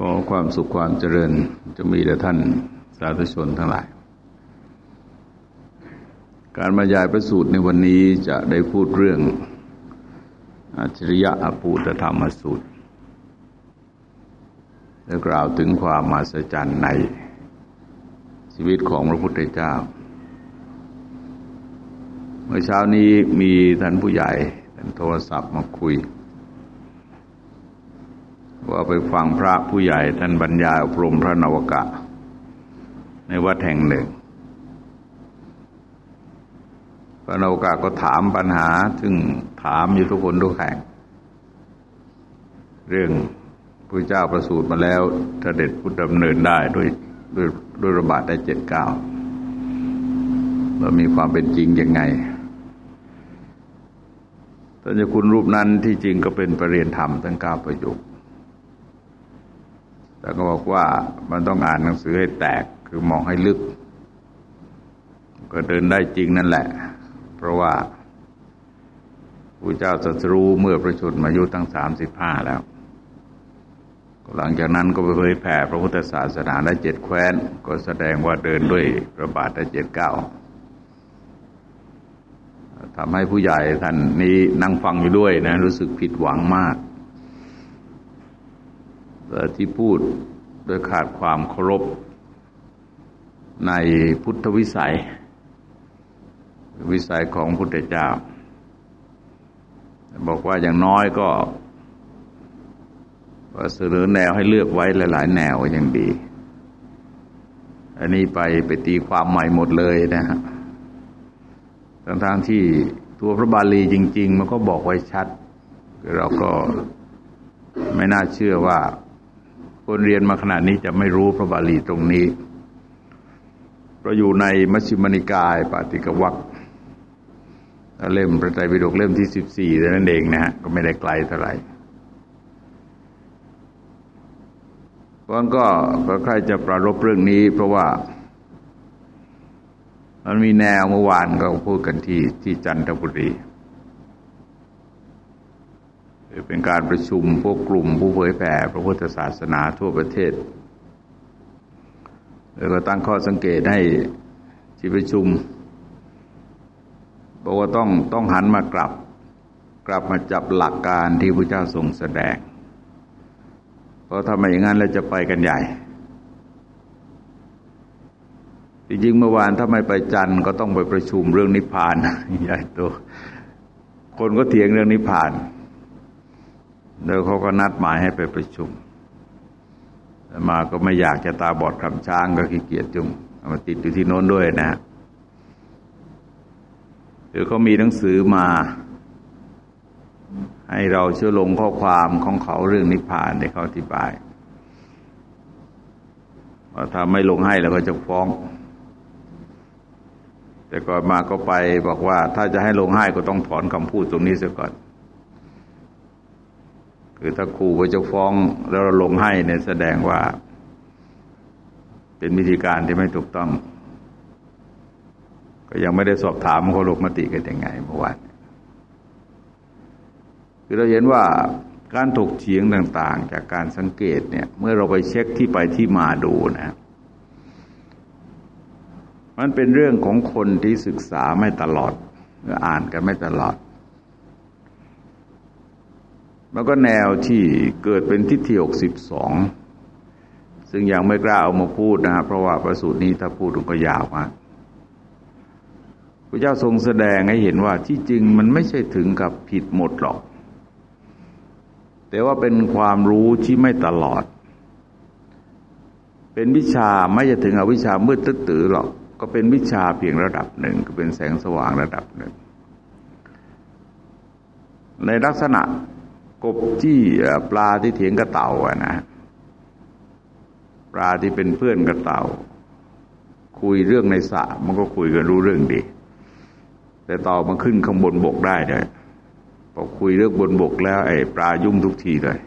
ขอความสุขความเจริญจะมีแด่ท่านสาธุชนทั้งหลาย การบรรยายประสูตรในวันนี้จะได้พูดเรื่องอัจฉริยะอภูตธรรมสูตรและกล่าวถึงความมหัศจรรย์ในชีวิตของพระพุทธเจ้า เมื่อเช้านี้มีท่านผู้ใหญ่ท่านโทรศัพท์มาคุย ว่าไปฟังพระผู้ใหญ่ท่านบรรยายอบรมพระนวกะ ในวัดแห่งหนึ่ง พระนวกะก็ถามปัญหาซึ่งถามอยู่ทุกคนทุกแห่ง เรื่องพระเจ้าประสูติมาแล้วเสด็จพุทธดำเนินได้ด้วยด้วยด้วยระบาดได้เจ็ดเก้าว่ามีความเป็นจริงยังไงท่านจ้าคุณรูปนั้นที่จริงก็เป็นประเรียนธรรมทั้งเก้าประโยค แต่ก็บอกว่ามันต้องอ่านหนังสือให้แตกคือมองให้ลึก ก็เดินได้จริงนั่นแหละ เพราะว่าพระเจ้าสัตรู้เมื่อประชนมายุตั้งสามสิบห้าแล้วหลังจากนั้นก็ไปเผยแผ่พระพุทธศาสนาได้เจ็ดแคว้น ก็แสดงว่าเดินด้วยประบาทได้เจ็ดเก้าทำให้ผู้ใหญ่ท่านนี้นั่งฟังอยู่ด้วยนะ รู้สึกผิดหวังมาก ที่พูดโดยขาดความเคารพในพุทธวิสัย วิสัยของพุทธเจ้า บอกว่าอย่างน้อยก็เสนอแนวให้เลือกไว้หลาย ๆ แนวอย่างดี อันนี้ไปไปตีความใหม่หมดเลยนะฮะทั้งๆที่ตัวพระบาลีจริง ๆ มันก็บอกไว้ชัด เราก็ไม่น่าเชื่อว่า คนเรียนมาขนาดนี้จะไม่รู้พระบาลีตรงนี้ เราอยู่ในมัชฌิมนิกายปาติกวัคเล่มพระไตรปิฎกเล่มที่สิบสี่นั่นเองนะฮะก็ไม่ได้ไกลเท่าไหร่เพราะก็ใครจะปรารบเรื่องนี้ เพราะว่ามันมีแนวเมื่อวานก็พูดกันที่ที่จันทบุรี เป็นการประชุมพวกกลุ่มผู้เผยแผ่พระพุทธศาสนาทั่วประเทศแล้วก็ตั้งข้อสังเกตให้ที่ประชุมบอกว่าต้องต้องหันมากลับ กลับมาจับหลักการที่พระเจ้าทรงแสดง เพราะทำไมอย่างนั้นเราจะไปกันใหญ่จริงๆเมื่อวานถ้าไม่ไปจันก็ต้องไปประชุมเรื่องนิพพานใหญ่โตคนก็เถียงเรื่องนิพพาน แล้วเขาก็นัดหมายให้ไปประชุมแต่มาก็ไม่อยากจะตาบอดคำช้างก็ขี้เกียจจุงมาติดอยู่ที่โน้นด้วยนะหรือเขามีหนังสือมา ให้เราเชื่อลงข้อความของเขาเรื่องนิพพานในเขาอธิบายว่าถ้าไม่ลงให้เราก็จะฟ้อง แต่ก่อนมาก็ไปบอกว่า ถ้าจะให้ลงให้ก็ต้องถอนคำพูดตรงนี้เสียก่อน คือถ้าครูไปจะฟ้องแล้วเราลงให้เนี่ยแสดงว่า เป็นวิธีการที่ไม่ถูกต้อง ก็ยังไม่ได้สอบถามเขาลงมติกันยังไงเมื่อวานคือเราเห็นว่าการถกเถียงต่างๆ จากการสังเกตเนี่ย เมื่อเราไปเช็คที่ไปที่มาดูนะ มันเป็นเรื่องของคนที่ศึกษาไม่ตลอดอ่านกันไม่ตลอด แล้วก็แนวที่เกิดเป็นทิฏฐิหกสิบสองซึ่งยังไม่กล้าเอามาพูดนะครับเพราะว่าประสูตรนี้ถ้าพูดก็ยาวมากพระเจ้าทรงแสดงให้เห็นว่าที่จริงมันไม่ใช่ถึงกับผิดหมดหรอก แต่ว่าเป็นความรู้ที่ไม่ตลอด เป็นวิชาไม่จะถึงอวิชามืดตื้อหรอก ก็เป็นวิชาเพียงระดับหนึ่งก็เป็นแสงสว่างระดับหนึ่ง ในลักษณะ กบจี้ปลาที่เถียงกระเต่าอะนะ ปลาที่เป็นเพื่อนกระเต่า คุยเรื่องในสระมันก็คุยกันรู้เรื่องดี แต่ต่อมาขึ้นข้างบนบกได้เลยพอคุยเรื่องบนบกแล้วไอ้ปลายุ่งทุกทีเลย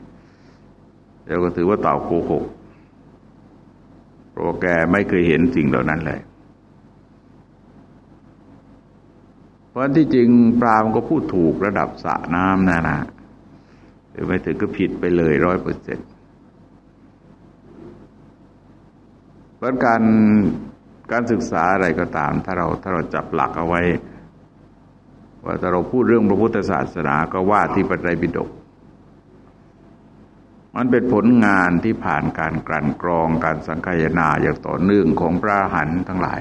แล้วก็ถือว่าเต่าโกหกเพราะแกไม่เคยเห็นสิ่งเหล่านั้นเลยเพราะที่จริงปลามันก็พูดถูกระดับสระน้ำนะนะ รือไม่ถึงก็ผิดไปเลยร้อยเปอร์เซ็นต์เพราะการการศึกษาอะไรก็ตาม ถ้าเราถ้าเราจับหลักเอาไว้ ว่าถ้าเราพูดเรื่องพระพุทธศาสนาก็ว่าที่ปไตรปิฎกมันเป็นผลงานที่ผ่านการกลั่นกรองการสังคายนาอย่างต่อเนื่องของพระหันทั้งหลาย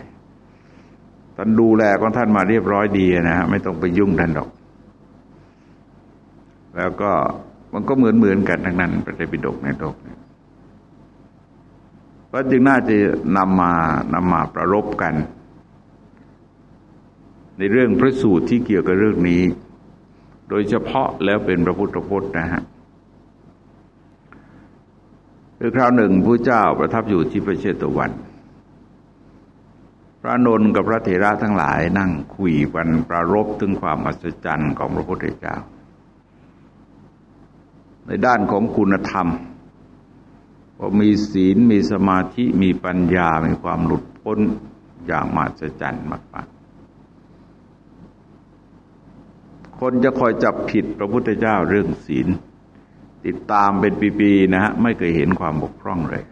ท่านดูแลของท่านมาเรียบร้อยดีนะฮะไม่ต้องไปยุ่งท่านดอก แล้วก็ มันก็เหมือนเหมือนกันทั้งนั้นปฏิปิฎกในโลกนี้ก็จึงน่าจะนำมานำมาประรบกัน ในเรื่องพระสูตรที่เกี่ยวกับเรื่องนี้ โดยเฉพาะแล้วเป็นพระพุทธพจน์นะฮะคือคราวหนึ่งพระเจ้าประทับอยู่ที่พระเชตวัน พระนนท์กับพระเถระทั้งหลายนั่งคุยกันประรบถึงความอัศจรรย์ของพระพุทธเจ้า ในด้านของคุณธรรมว่ามีศีลมีสมาธิมีปัญญา มีความหลุดพ้นอย่างมหัศจรรย์มากๆ คนจะคอยจับผิดพระพุทธเจ้าเรื่องศีล ติดตามเป็นปีๆนะฮะไม่เคยเห็นความบกพร่องเลย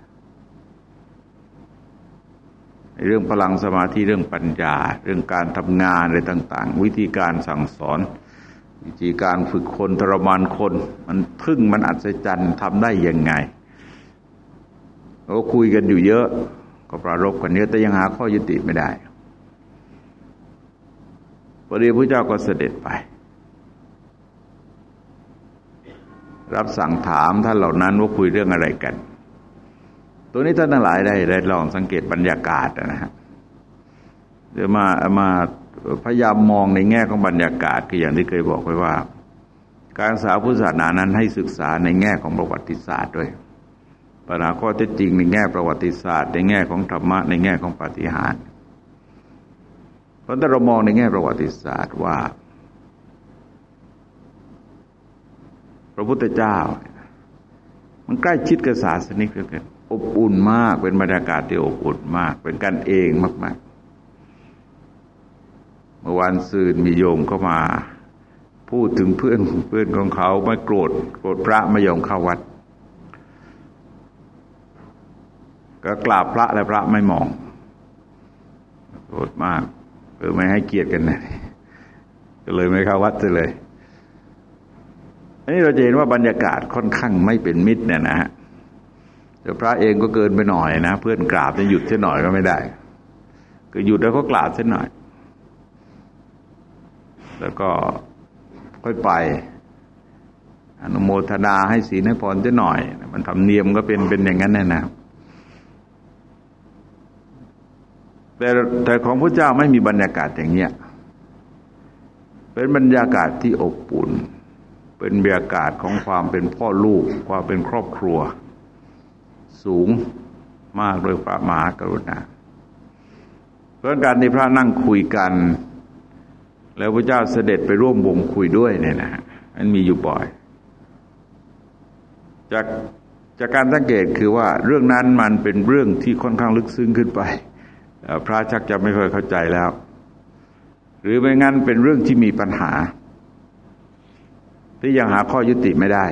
เรื่องพลังสมาธิเรื่องปัญญา เรื่องการทำงานอะไรต่าง ๆ วิธีการสั่งสอน วิธีการฝึกคนทรมานคน มันพึ่งมันอัศจรรย์ทำได้ยังไงเราคุยกันอยู่เยอะ ก็ปรารบกันเยอะแต่ยังหาข้อยุติไม่ได้พอดีพระเจ้าก็เสด็จไป รับสั่งถามท่านเหล่านั้นว่าคุยเรื่องอะไรกัน ตัวนี้ท่านทั้งหลายได้ได้ลองสังเกตบรรยากาศนะฮะเดี๋ยวมามา พยายามมองในแง่ของบรรยากาศคืออย่างที่เคยบอกไว้ว่า การศึกษาพุทธศาสนานั้นให้ศึกษาในแง่ของประวัติศาสตร์ด้วยปัญหาข้อเท็จจริงในแง่ประวัติศาสตร์ ในแง่ของธรรมะในแง่ของปฏิหารเพราะถ้าเรามองในแง่ประวัติศาสตร์ว่า พระพุทธเจ้า มันใกล้ชิดกับศาสนิกเหลือเกินอบอุ่นมากเป็นบรรยากาศที่อบอุ่นมาก เป็นกันเองมาก ๆ มื่อวันซืนมีโยมเข้ามา พูดถึงเพื่อนเพื่อนของเขาไม่โกรธโกรธพระไม่ยอมเข้าวัด ก็กราบพระและพระไม่มองโกรธมากเพื่อไม่ให้เกียรติกันนะก็เลยไม่เข้าวัดเลยอันนี้เราจะเห็นว่าบรรยากาศค่อนข้างไม่เป็นมิตรเนี่ยนะฮะแต่พระเองก็เกินไปหน่อยนะ เพื่อนกราบจะหยุดเช่นหน่อยก็ไม่ได้ ก็หยุดแล้วก็กราบเช่นหน่อย แล้วก็ค่อยไป อนุโมทนาให้ศีลให้พรเช่นหน่อย มันทำเนียมก็เป็นเป็นอย่างนั้นแน่นะแต่แต่ของพระเจ้าไม่มีบรรยากาศอย่างเนี้ย เป็นบรรยากาศที่อบอุ่น เป็นบรรยากาศของความเป็นพ่อลูก ความเป็นครอบครัว สูงมากโดยพระมหากรุณา เพราะการที่พระนั่งคุยกัน แล้วพระเจ้าเสด็จไปร่วมวงคุยด้วยเนี่ยนะมันมีอยู่บ่อย จากจากการสังเกตคือว่าเรื่องนั้นมันเป็นเรื่องที่ค่อนข้างลึกซึ้งขึ้นไป พระชักจะไม่เคยเข้าใจแล้ว หรือไม่งั้นเป็นเรื่องที่มีปัญหา ที่ยังหาข้อยุติไม่ได้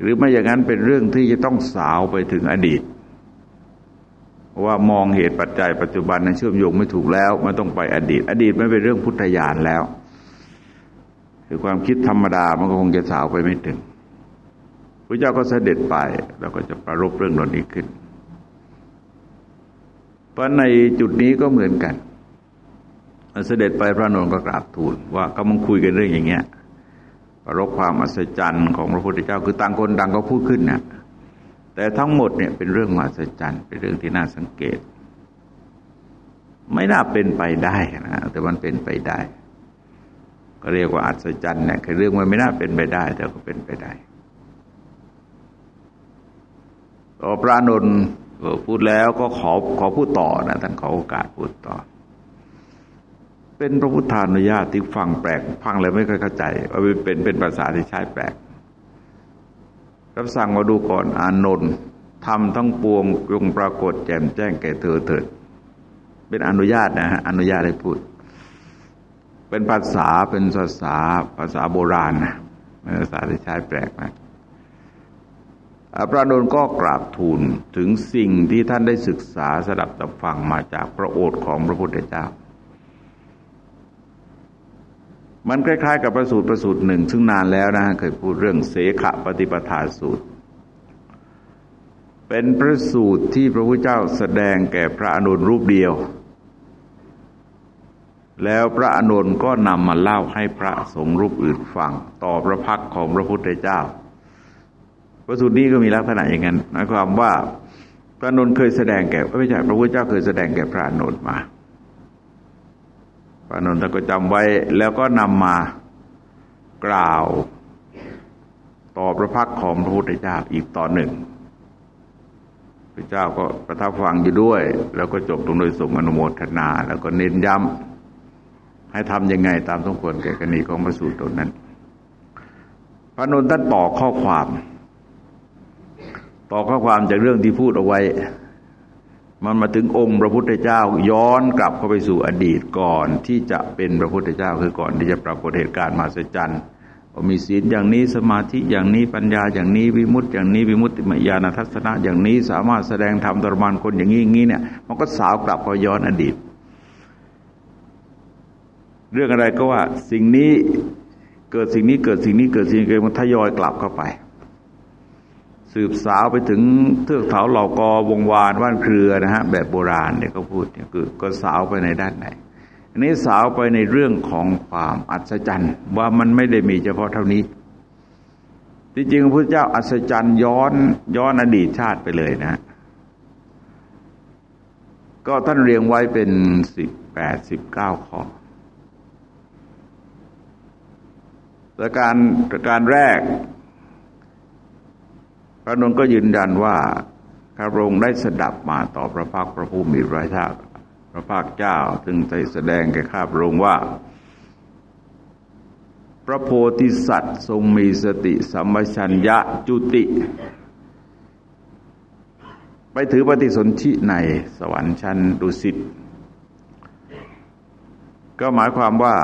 หรือไม่อย่างนั้นเป็นเรื่องที่จะต้องสาวไปถึงอดีต ว่ามองเหตุปัจจัยปัจจุบันนั้นเชื่อมโยงไม่ถูกแล้วมันต้องไปอดีต อดีตไม่เป็นเรื่องพุทธญาณแล้วคือความคิดธรรมดามันก็คงจะสาวไปไม่ถึงพระเจ้าก็เสด็จไปเราก็จะประรบเรื่องเหล่านี้ขึ้น เพราะในจุดนี้ก็เหมือนกันเสด็จไปพระนนท์ก็กราบทูลว่าเขามังคุยกันเรื่องอย่างเงี้ยปรบความอัศจรรย์ของพระพุทธเจ้าคือต่างคนต่างก็พูดขึ้นนะ แต่ทั้งหมดเนี่ยเป็นเรื่องมหัศจรรย์เป็นเรื่องที่น่าสังเกต ไม่น่าเป็นไปได้นะแต่มันเป็นไปได้ ก็เรียกว่าอัศจรรย์เนี่ยคือเรื่องมันไม่น่าเป็นไปได้ แต่ก็เป็นไปได้ต่อพระนนท์พูดแล้วก็ขอขอพูดต่อนะท่านขอโอกาสพูดต่อ เป็นพระพุทธานุญาตที่ฟังแปลก ฟังเลยไม่ค่อยเข้าใจว่าเป็นเป็นภาษาที่ใช้แปลก รับสั่งมาดูก่อนอานนท์ทำทั้งปวงยงปรากฏแจ่มแจ้งแก่เธอเถิด เป็นอนุญาตนะฮะอนุญาตให้พูด เป็นภาษาเป็นภาษาภาษาโบราณนะภาษาที่ใช้แปลกมากพระนนก็กราบทูลถึงสิ่งที่ท่านได้ศึกษาสดับตับฟังมาจากพระโอษฐ์ของพระพุทธเจ้า มันคล้ายๆ กับประสูตรประสูตรหนึ่ง ซึ่งนานแล้วนะเคยพูดเรื่องเสขปฏิปทาสูตร เป็นพระสูตรที่พระพุทธเจ้าแสดงแก่พระอนุนรูปเดียว แล้วพระอนุนก็นำมาเล่าให้พระสงฆ์รูปอื่นฟังต่อพระพักของพระพุทธเจ้า ประสูตรนี้ก็มีลักษณะอย่างนั้นหมายความว่าพระนนท์เคยแสดงแก่ไม่ใช่พระพุทธเจ้าเคยแสดงแก่พระนนท์มา พระนนท์ท่านก็จำไว้แล้วก็นำมากล่าว ต่อพระพักของพระพุทธเจ้าอีกต่อหนึ่ง พระเจ้าก็ประทับฟังอยู่ด้วย แล้วก็จบตรงโดยสมอนุโมทนา แล้วก็เน้นย้ำให้ทำยังไงตามสมควรแก่กรณีของพระสูตรตรงนั้น พระนนท์ท่านต่อข้อความ ต่อข้อความจากเรื่องที่พูดเอาไว้ มันมาถึงองค์พระพุทธเจ้าย้อนกลับเข้าไปสู่อดีตก่อนที่จะเป็นพระพุทธเจ้าคือก่อนที่จะปรากฏเหตุการณ์มาสจันมีศีลอย่างนี้สมาธิอย่างนี้ปัญญาอย่างนี้วิมุตติอย่างนี้วิมุตติมยานทัศนะอย่างนี้สามารถแสดงธรรมตรมานคนอย่างนี้อย่างนี้เนี่ยมันก็สาวกลับพอย้อนอดีต เรื่องอะไรก็ว่าสิ่งนี้เกิดสิ่งนี้เกิดสิ่งนี้เกิดสิ่งนี้เกิดมันทยอยกลับเข้าไป สืบสาวไปถึงเทือกเขาเหล่ากอวงวานว่านเครือนะฮะแบบโบราณเนี่ยเขาพูดเนี่ยคือก็สาวไปในด้านไหน อันนี้สาวไปในเรื่องของความอัศจรรย์ ว่ามันไม่ได้มีเฉพาะเท่านี้ที่จริงพระเจ้าอัศจรรย์ย้อนย้อนอดีตชาติไปเลยนะ ก็ท่านเรียงไว้เป็นสิบแปดสิบเก้าข้อประการประการแรก ระนนท์ก็ยืนยันว่าข้าพระองค์ได้สดับมาต่อพระพักพระผู้มีพระภาคพระภาคเจ้าซึ่งได้แสดงแก่ข้าพระองค์ว่า พระโพธิสัตว์ทรงมีสติสัมปชัญญะจุติ ไปถือปฏิสนธิในสวรรค์ชั้นดุสิตก็หมายความว่า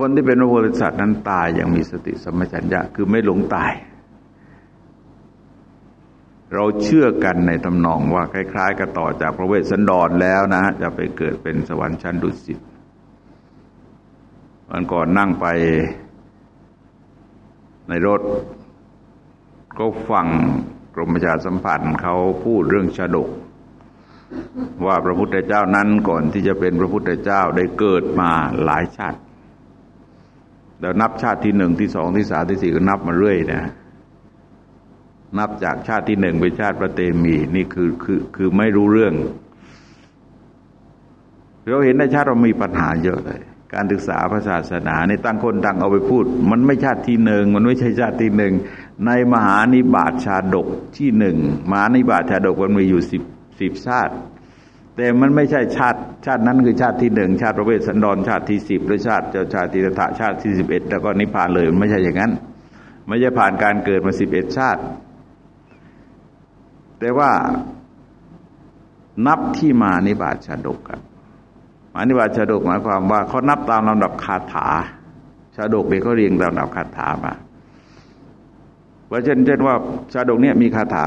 คนที่เป็นพระโพธิสัตว์นั้นตายอย่างมีสติสมัชัญญะคือไม่หลงตาย เราเชื่อกันในตำนองว่าคล้ายๆกับต่อจากพระเวสสันดรแล้วนะ จะไปเกิดเป็นสวรรค์ชั้นดุสิตวันก่อนนั่งไปในรถ ก็ฟังกรมประชาสัมพันธ์เขาพูดเรื่องชาดก ว่าพระพุทธเจ้านั้นก่อนที่จะเป็นพระพุทธเจ้าได้เกิดมาหลายชาติ แล้วนับชาติที่หนึ่งที่สองที่สามที่สี่ก็นับมาเรื่อยนะนับจากชาติที่หนึ่งเป็นชาติพระเตมีนี่คือคือคือไม่รู้เรื่อง เราเห็นในชาติเรามีปัญหาเยอะเลย การศึกษาพระศาสนาในตั้งคนตั้งเอาไปพูด มันไม่ชาติที่หนึ่งมันไม่ใช่ชาติที่หนึ่งในมหานิบาตชาดกที่หนึ่งมหานิบาตชาดกมันมีอยู่สิบสิบชาติ แต่มันไม่ใช่ชาติ ชาตินั้นคือชาติที่หนึ่งชาติพระเวสสันดรชาติที่สิบหรือชาติเจ้าชาติติถะชาติที่สิบเอ็ดแล้วก็นิพพานเลยมันไม่ใช่อย่างนั้น ไม่ใช่ผ่านการเกิดมาสิบเอ็ดชาติ แต่ว่านับที่มานิบาตชาดกันมานิบาตชาดกหมายความว่าเขานับตามลำดับคาถาชาดกเด็กเขาเรียงตามลำดับคาถามาว่าเช่นเช่นว่าชาดกเนี่ยมีคาถา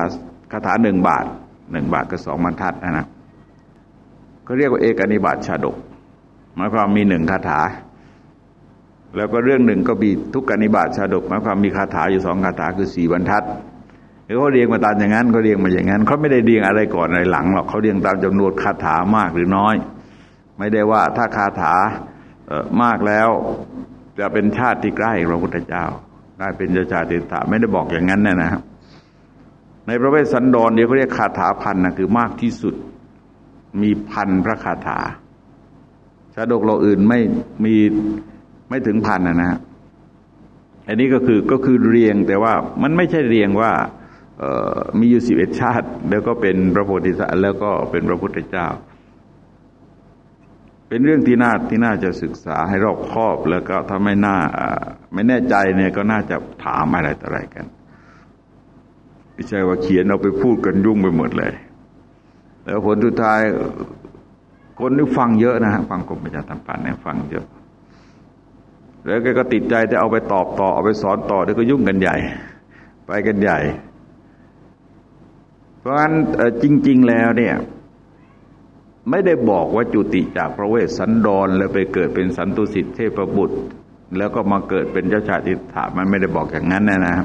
คาถาหนึ่งบาทหนึ่งบาทก็สองบรรทัดนะนะ เขาเรียกว่าเอกนิบาตชาดกหมายความมีหนึ่งคาถา แล้วก็เรื่องหนึ่งก็มีทุกกนิบาตชาดกหมายความมีคาถาอยู่สองคาถาคือสี่บรรทัดเขาเรียงมาตามอย่างนั้นเขาเรียงมาอย่างนั้นเขาไม่ได้เรียงอะไรก่อนอะไรหลังหรอกเขาเรียงตามจำนวนคาถามากหรือน้อย ไม่ได้ว่าถ้าคาถามากแล้วจะเป็นชาติที่ใกล้พระพุทธเจ้าได้เป็นเจ้าชาติถาไม่ได้บอกอย่างนั้นนะนะในพระเวสสันดรเดี๋ยวเขาเรียกคาถาพันนะคือมากที่สุด มีพันพระคาถาชาดกเราอื่นไม่มีไม่ถึงพันนะนะอันนี้ก็คือก็คือเรียงแต่ว่ามันไม่ใช่เรียงว่ามีอยู่สิบเอ็ดชาติ แล้วก็เป็นพระโพธิสัตว์แล้วก็เป็นพระพุทธเจ้า เป็นเรื่องที่น่าที่น่าจะศึกษาให้รอบคอบแล้วก็ถ้าไม่น่าไม่แน่ใจเนี่ยก็น่าจะถามอะไรต่ออะไรกันไม่ใช่ว่าเขียนเอาไปพูดกันยุ่งไปหมดเลย แล้วผลสุดท้ายคนที่ฟังเยอะนะฮะฟังกรมประชาสัมพันธ์เนี่ยฟังเยอะ แล้วแกก็ติดใจจะเอาไปตอบต่อเอาไปสอนต่อเดี๋ยวก็ยุ่งกันใหญ่ ไปกันใหญ่ เพราะฉะนั้นจริง ๆ แล้วเนี่ย ไม่ได้บอกว่าจุติจากพระเวสสันดร แล้วไปเกิดเป็นสันตุสิทธิเทพบุตร แล้วก็มาเกิดเป็นเจ้าชายติถามันไม่ได้บอกอย่างนั้นนะนะ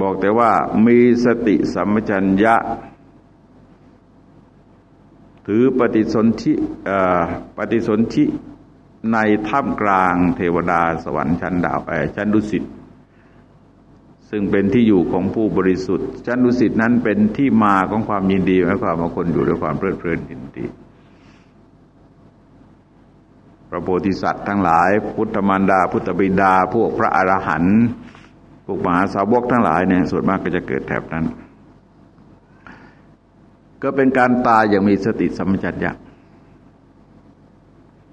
บอกแต่ว่ามีสติสัมปชัญญะ ถือปฏิสนธิปฏิสนธิในถ้ำกลางเทวดาสวรรค์ชั้นดาวไปชั้นดุสิตซึ่งเป็นที่อยู่ของผู้บริสุทธิ์ ชั้นดุสิตนั้นเป็นที่มาของความยินดีหมายความว่าคนอยู่ด้วยความเพลิดเพลินยินดีพระโพธิสัตว์ทั้งหลาย พุทธมารดา พุทธบิดา พวกพระอรหันต์พวกมหาสาวกทั้งหลายเนี่ยส่วนมากก็จะเกิดแถบนั้น ก็เป็นการตายอย่างมีสติสัมปชัญญะ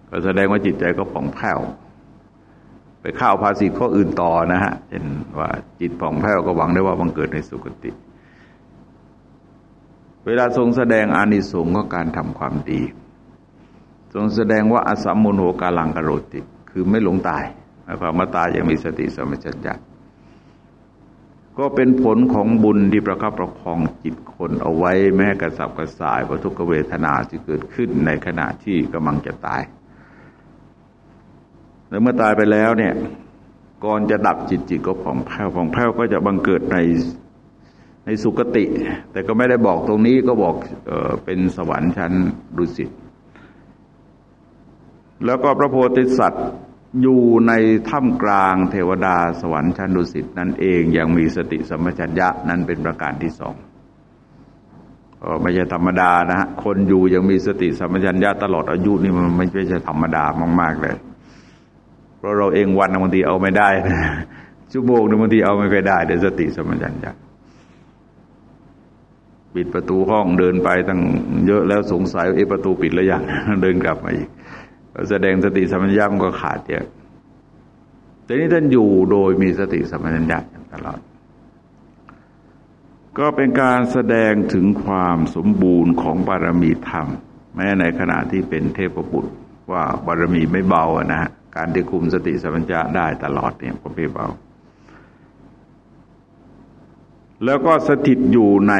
ก็แสดงว่าจิตใจก็ผ่องแผ้ว ไปข้าวภาษีข้ออื่นต่อนะฮะเช่นว่าจิตผ่องแผ้วก็หวังได้ว่าบังเกิดในสุคติ เวลาทรงแสดงอานิสงส์ก็การทำความดี ทรงแสดงว่าอสัมมุโนกาลังกโรติ คือไม่หลงตายหมายความว่าตายยังมีสติสัมัชัญญะ ก็เป็นผลของบุญที่ประคับประคองจิตคนเอาไว้แม้กระสับกระส่ายวัทุกเวทนาที่เกิดขึ้นในขณะที่กำลังจะตาย แล้วเมื่อตายไปแล้วเนี่ยก่อนจะดับจิตจิตก็ผ่องแผ้วผ่องแผ้วก็จะบังเกิดในในสุคติ แต่ก็ไม่ได้บอกตรงนี้ก็บอกเออเป็นสวรรค์ชั้นดุสิตแล้วก็พระโพธิสัตว์ อยู่ในถ้ำกลางเทวดาสวรรค์ชั้นดุสิตนั่นเองยังมีสติสัมปชัญญะนั่นเป็นประการที่สองไม่ใช่ธรรมดานะฮะคนอยู่ยังมีสติสัมปชัญญะตลอดอายุนี่มันไม่ใช่ธรรมดามาก ๆเลย เพราะเราเองวันบางทีเอาไม่ได้ชั่วโมงนึงบางทีเอาไม่ค่อยได้เดี๋ยวสติสัมปชัญญะปิดประตูห้องเดินไปตั้งเยอะแล้วสงสัยเอประตูปิดแล้วยังเดินกลับมาอีก แสดงสติสัมปัญญะมันก็ขาดเยอะแต่นี้ท่านอยู่โดยมีสติสัมปัญญะตลอด ก็เป็นการแสดงถึงความสมบูรณ์ของบารมีธรรม แม้ในขณะที่เป็นเทพบุตรว่าบารมีไม่เบานะฮะการที่คุมสติสัมปชัญญะได้ตลอดเนี่ยก็ไม่เบา แล้วก็สถิตอยู่ใน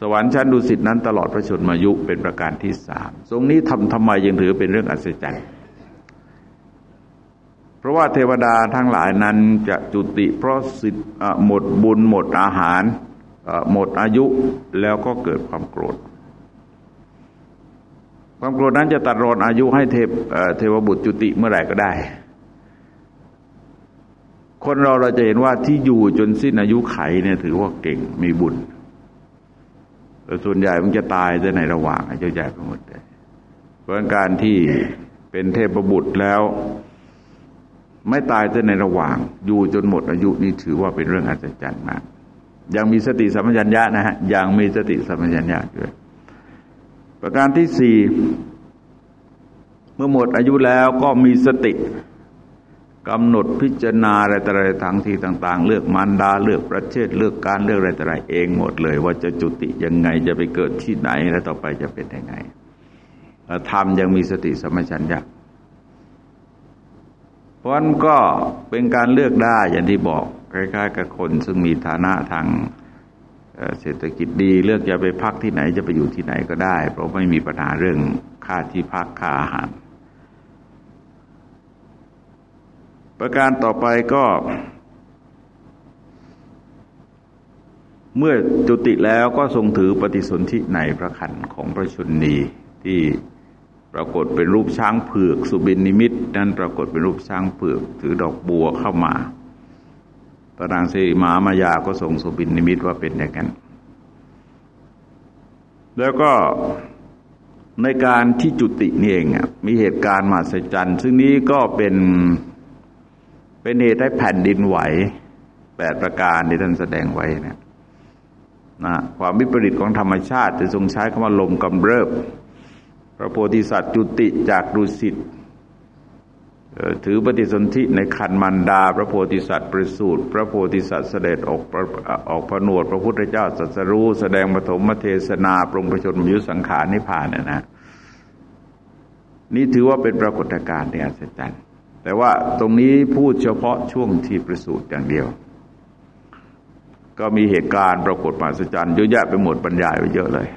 สวรรค์ชั้นดุสิตนั้นตลอดพระชนมายุเป็นประการที่สามตรงนี้ทำทำไมยังถือเป็นเรื่องอัศจรรย์เพราะว่าเทวดาทั้งหลายนั้นจะจุติเพราะสิทธิ์หมดบุญหมดอาหารหมดอายุแล้วก็เกิดความโกรธ ความโกรธนั้นจะตัดรอนอายุให้เทพเทวบุตรจุติเมื่อไหร่ก็ได้ คนเราเราจะเห็นว่าที่อยู่จนสิ้นอายุไขเนี่ยถือว่าเก่งมีบุญ แต่ส่วนใหญ่มันจะตายจะในระหว่างอายุใหญ่ไปหมดเลยเพราะการที่เป็นเทพบุตรแล้ว ไม่ตายจะในระหว่าง อยู่จนหมดอายุนี่ถือว่าเป็นเรื่องอัศจรรย์มาก ยังมีสติสัมปชัญญะนะฮะยังมีสติสัมปชัญญะอยู่ประการที่สี่เมื่อหมดอายุแล้วก็มีสติ กำหนดพิจารณาอะไรต่อะไรทางที่ต่าง ๆ เลือกมารดาเลือกประเทศเลือกการเลือกอะไรต่อะไรเองหมดเลย ว่าจะจุติยังไงจะไปเกิดที่ไหนและต่อไปจะเป็นยังไงทำยังมีสติสมัชัญญะเพราะนั้นก็เป็นการเลือกได้อย่างที่บอกคล้ายๆกับคนซึ่งมีฐานะทางเศรษฐกิจดีเลือกจะไปพักที่ไหนจะไปอยู่ที่ไหนก็ได้ เพราะไม่มีปัญหาเรื่องค่าที่พักค่าอาหาร ประการต่อไปก็ เมื่อจุติแล้วก็ทรงถือปฏิสนธิในพระขันของพระชนนีที่ปรากฏเป็นรูปช้างเผือกสุบินนิมิต นั้นปรากฏเป็นรูปช้างเผือก ถือดอกบัวเข้ามาพระนางสีมามายาก็ส่งสุบินนิมิตว่าเป็นอย่างนั้นแล้วก็ในการที่จุตินี่เองมีเหตุการณ์มาสัจจันซึ่งนี้ก็เป็น เป็นเหตุให้แผ่นดินไหวแปดประการที่ท่านแสดงไว้นะนะความวิปริตของธรรมชาติจะทรงใช้คำว่าลมกำเริบ พระโพธิสัตว์จุติจากดุสิตถือปฏิสนธิในขันมันดา พระโพธิสัตว์ประสูติพระโพธิสัตว์เสด็จออกออกผนวด พระพุทธเจ้าสัสรู้แสดงปฐมเทศนาปรงประชนมยุสังขารนิพพานนะนะนี่ถือว่าเป็นปรากฏการณ์ในอัศจรรย์ แต่ว่าตรงนี้พูดเฉพาะช่วงที่ประสูติอย่างเดียว ก็มีเหตุการณ์ปรากฏมาสจันเยอะแยะไปหมดบรรยายไปเยอะเลย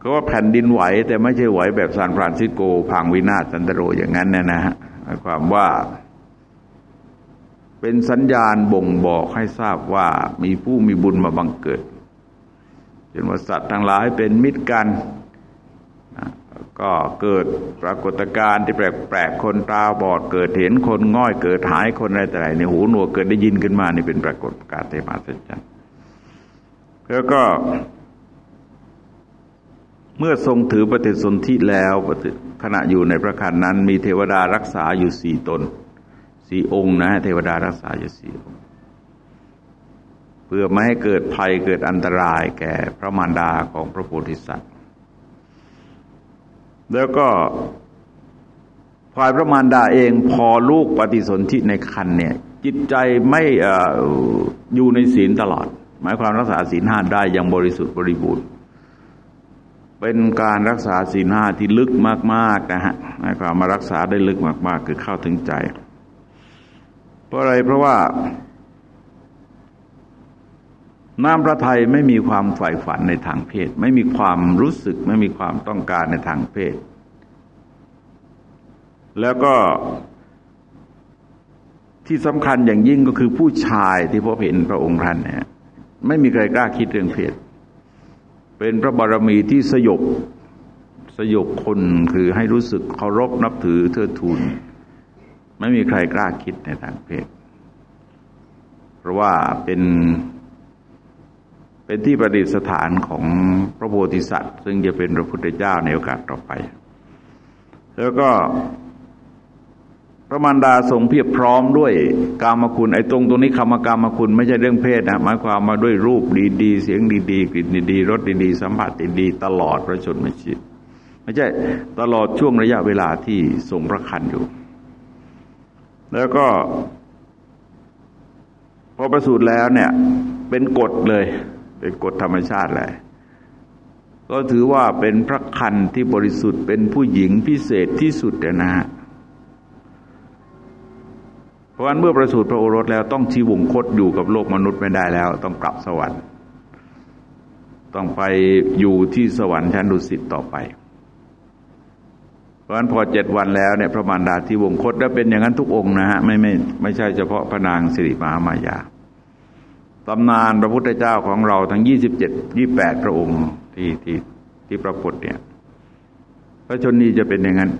ก็ว่าแผ่นดินไหว แต่ไม่ใช่ไหวแบบซานฟรานซิสโกพังวินาศสันตโรอย่างนั้นนะนะฮะความว่าเป็นสัญญาณบ่งบอกให้ทราบว่ามีผู้มีบุญมาบังเกิดจนว่าสัตว์ทั้งหลายเป็นมิตรกัน ก็เกิดปรากฏการณ์ที่แปลกๆคนตาบอดเกิดเห็นคนง่อยเกิดหายคนอะไรแต่ไรในหูหนวกเกิดได้ยินขึ้นมานี่เป็นปรากฏการณ์เทมาสัจจ์แล้วก็ เมื่อทรงถือปฏิสนธิแล้วขณะอยู่ในพระคันนั้น มีเทวดารักษาอยู่สี่ตนสี่องค์นะเทวดารักษาอยู่สี่องค์เพื่อไม่ให้เกิดภัยเกิดอันตรายแก่พระมารดาของพระโพธิสัตว์ แล้วก็ฝ่ายพระมารดาเองพอลูกปฏิสนธิในคันเนี่ย จิตใจไม่ออยู่ในศีลตลอด หมายความรักษาศีลห้าได้อย่างบริสุทธิ์บริบูรณ์เป็นการรักษาศีลห้าที่ลึกมากๆนะฮะหมายความมารักษาได้ลึกมาก ๆ คือเข้าถึงใจ เพราะอะไรเพราะว่า น้ำพระทัยไม่มีความใฝ่ฝันในทางเพศ ไม่มีความรู้สึกไม่มีความต้องการในทางเพศ แล้วก็ที่สำคัญอย่างยิ่งก็คือผู้ชายที่พบเห็นพระองค์ท่านเนี่ยไม่มีใครกล้าคิดเรื่องเพศ เป็นพระบารมีที่สยบสยบคนคือให้รู้สึกเคารพนับถือเทิดทูน ไม่มีใครกล้าคิดในทางเพศ เพราะว่าเป็น เป็นที่ประดิษฐานของพระโพธิสัตว์ ซึ่งจะเป็นพระพุทธเจ้าในโอกาสต่อไป แล้วก็พระมารดาทรงเพียบพร้อมด้วยกามคุณ ไอ้ตรงตรงนี้คำว่ากามคุณ ไม่ใช่เรื่องเพศนะหมายความมาด้วยรูปดีๆ เสียงดีๆกลิ่นดีๆรสดีๆสัมผัสดีๆตลอดพระชนมชีพไม่ใช่ตลอดช่วงระยะเวลาที่ทรงพระคันอยู่ แล้วก็ พอประสูติแล้วเนี่ย เป็นกฎเลย เป็นกฎธรรมชาติเลยก็ถือว่าเป็นพระคันที่บริสุทธิ์เป็นผู้หญิงพิเศษที่สุดนะฮะเพราะฉะนั้นเมื่อประสูติพระโอรสแล้วต้องชีวงคตอยู่กับโลกมนุษย์ไม่ได้แล้ว ต้องกลับสวรรค์ ต้องไปอยู่ที่สวรรค์ชั้นดุสิตต่อไป เพราะฉะนั้นพอเจ็ดวันแล้วเนี่ยพระมารดาที่วงคตได้เป็นอย่างนั้นทุกองค์นะฮะไม่ไม่ไม่ใช่เฉพาะพระนางสิริมหามายา ตำนานพระพุทธเจ้าของเราทั้งยี่สิบเจ็ดยี่แปดพระองค์ที่ที่ที่ปรากฏเนี่ย พระชนนีจะเป็นอย่างนั้น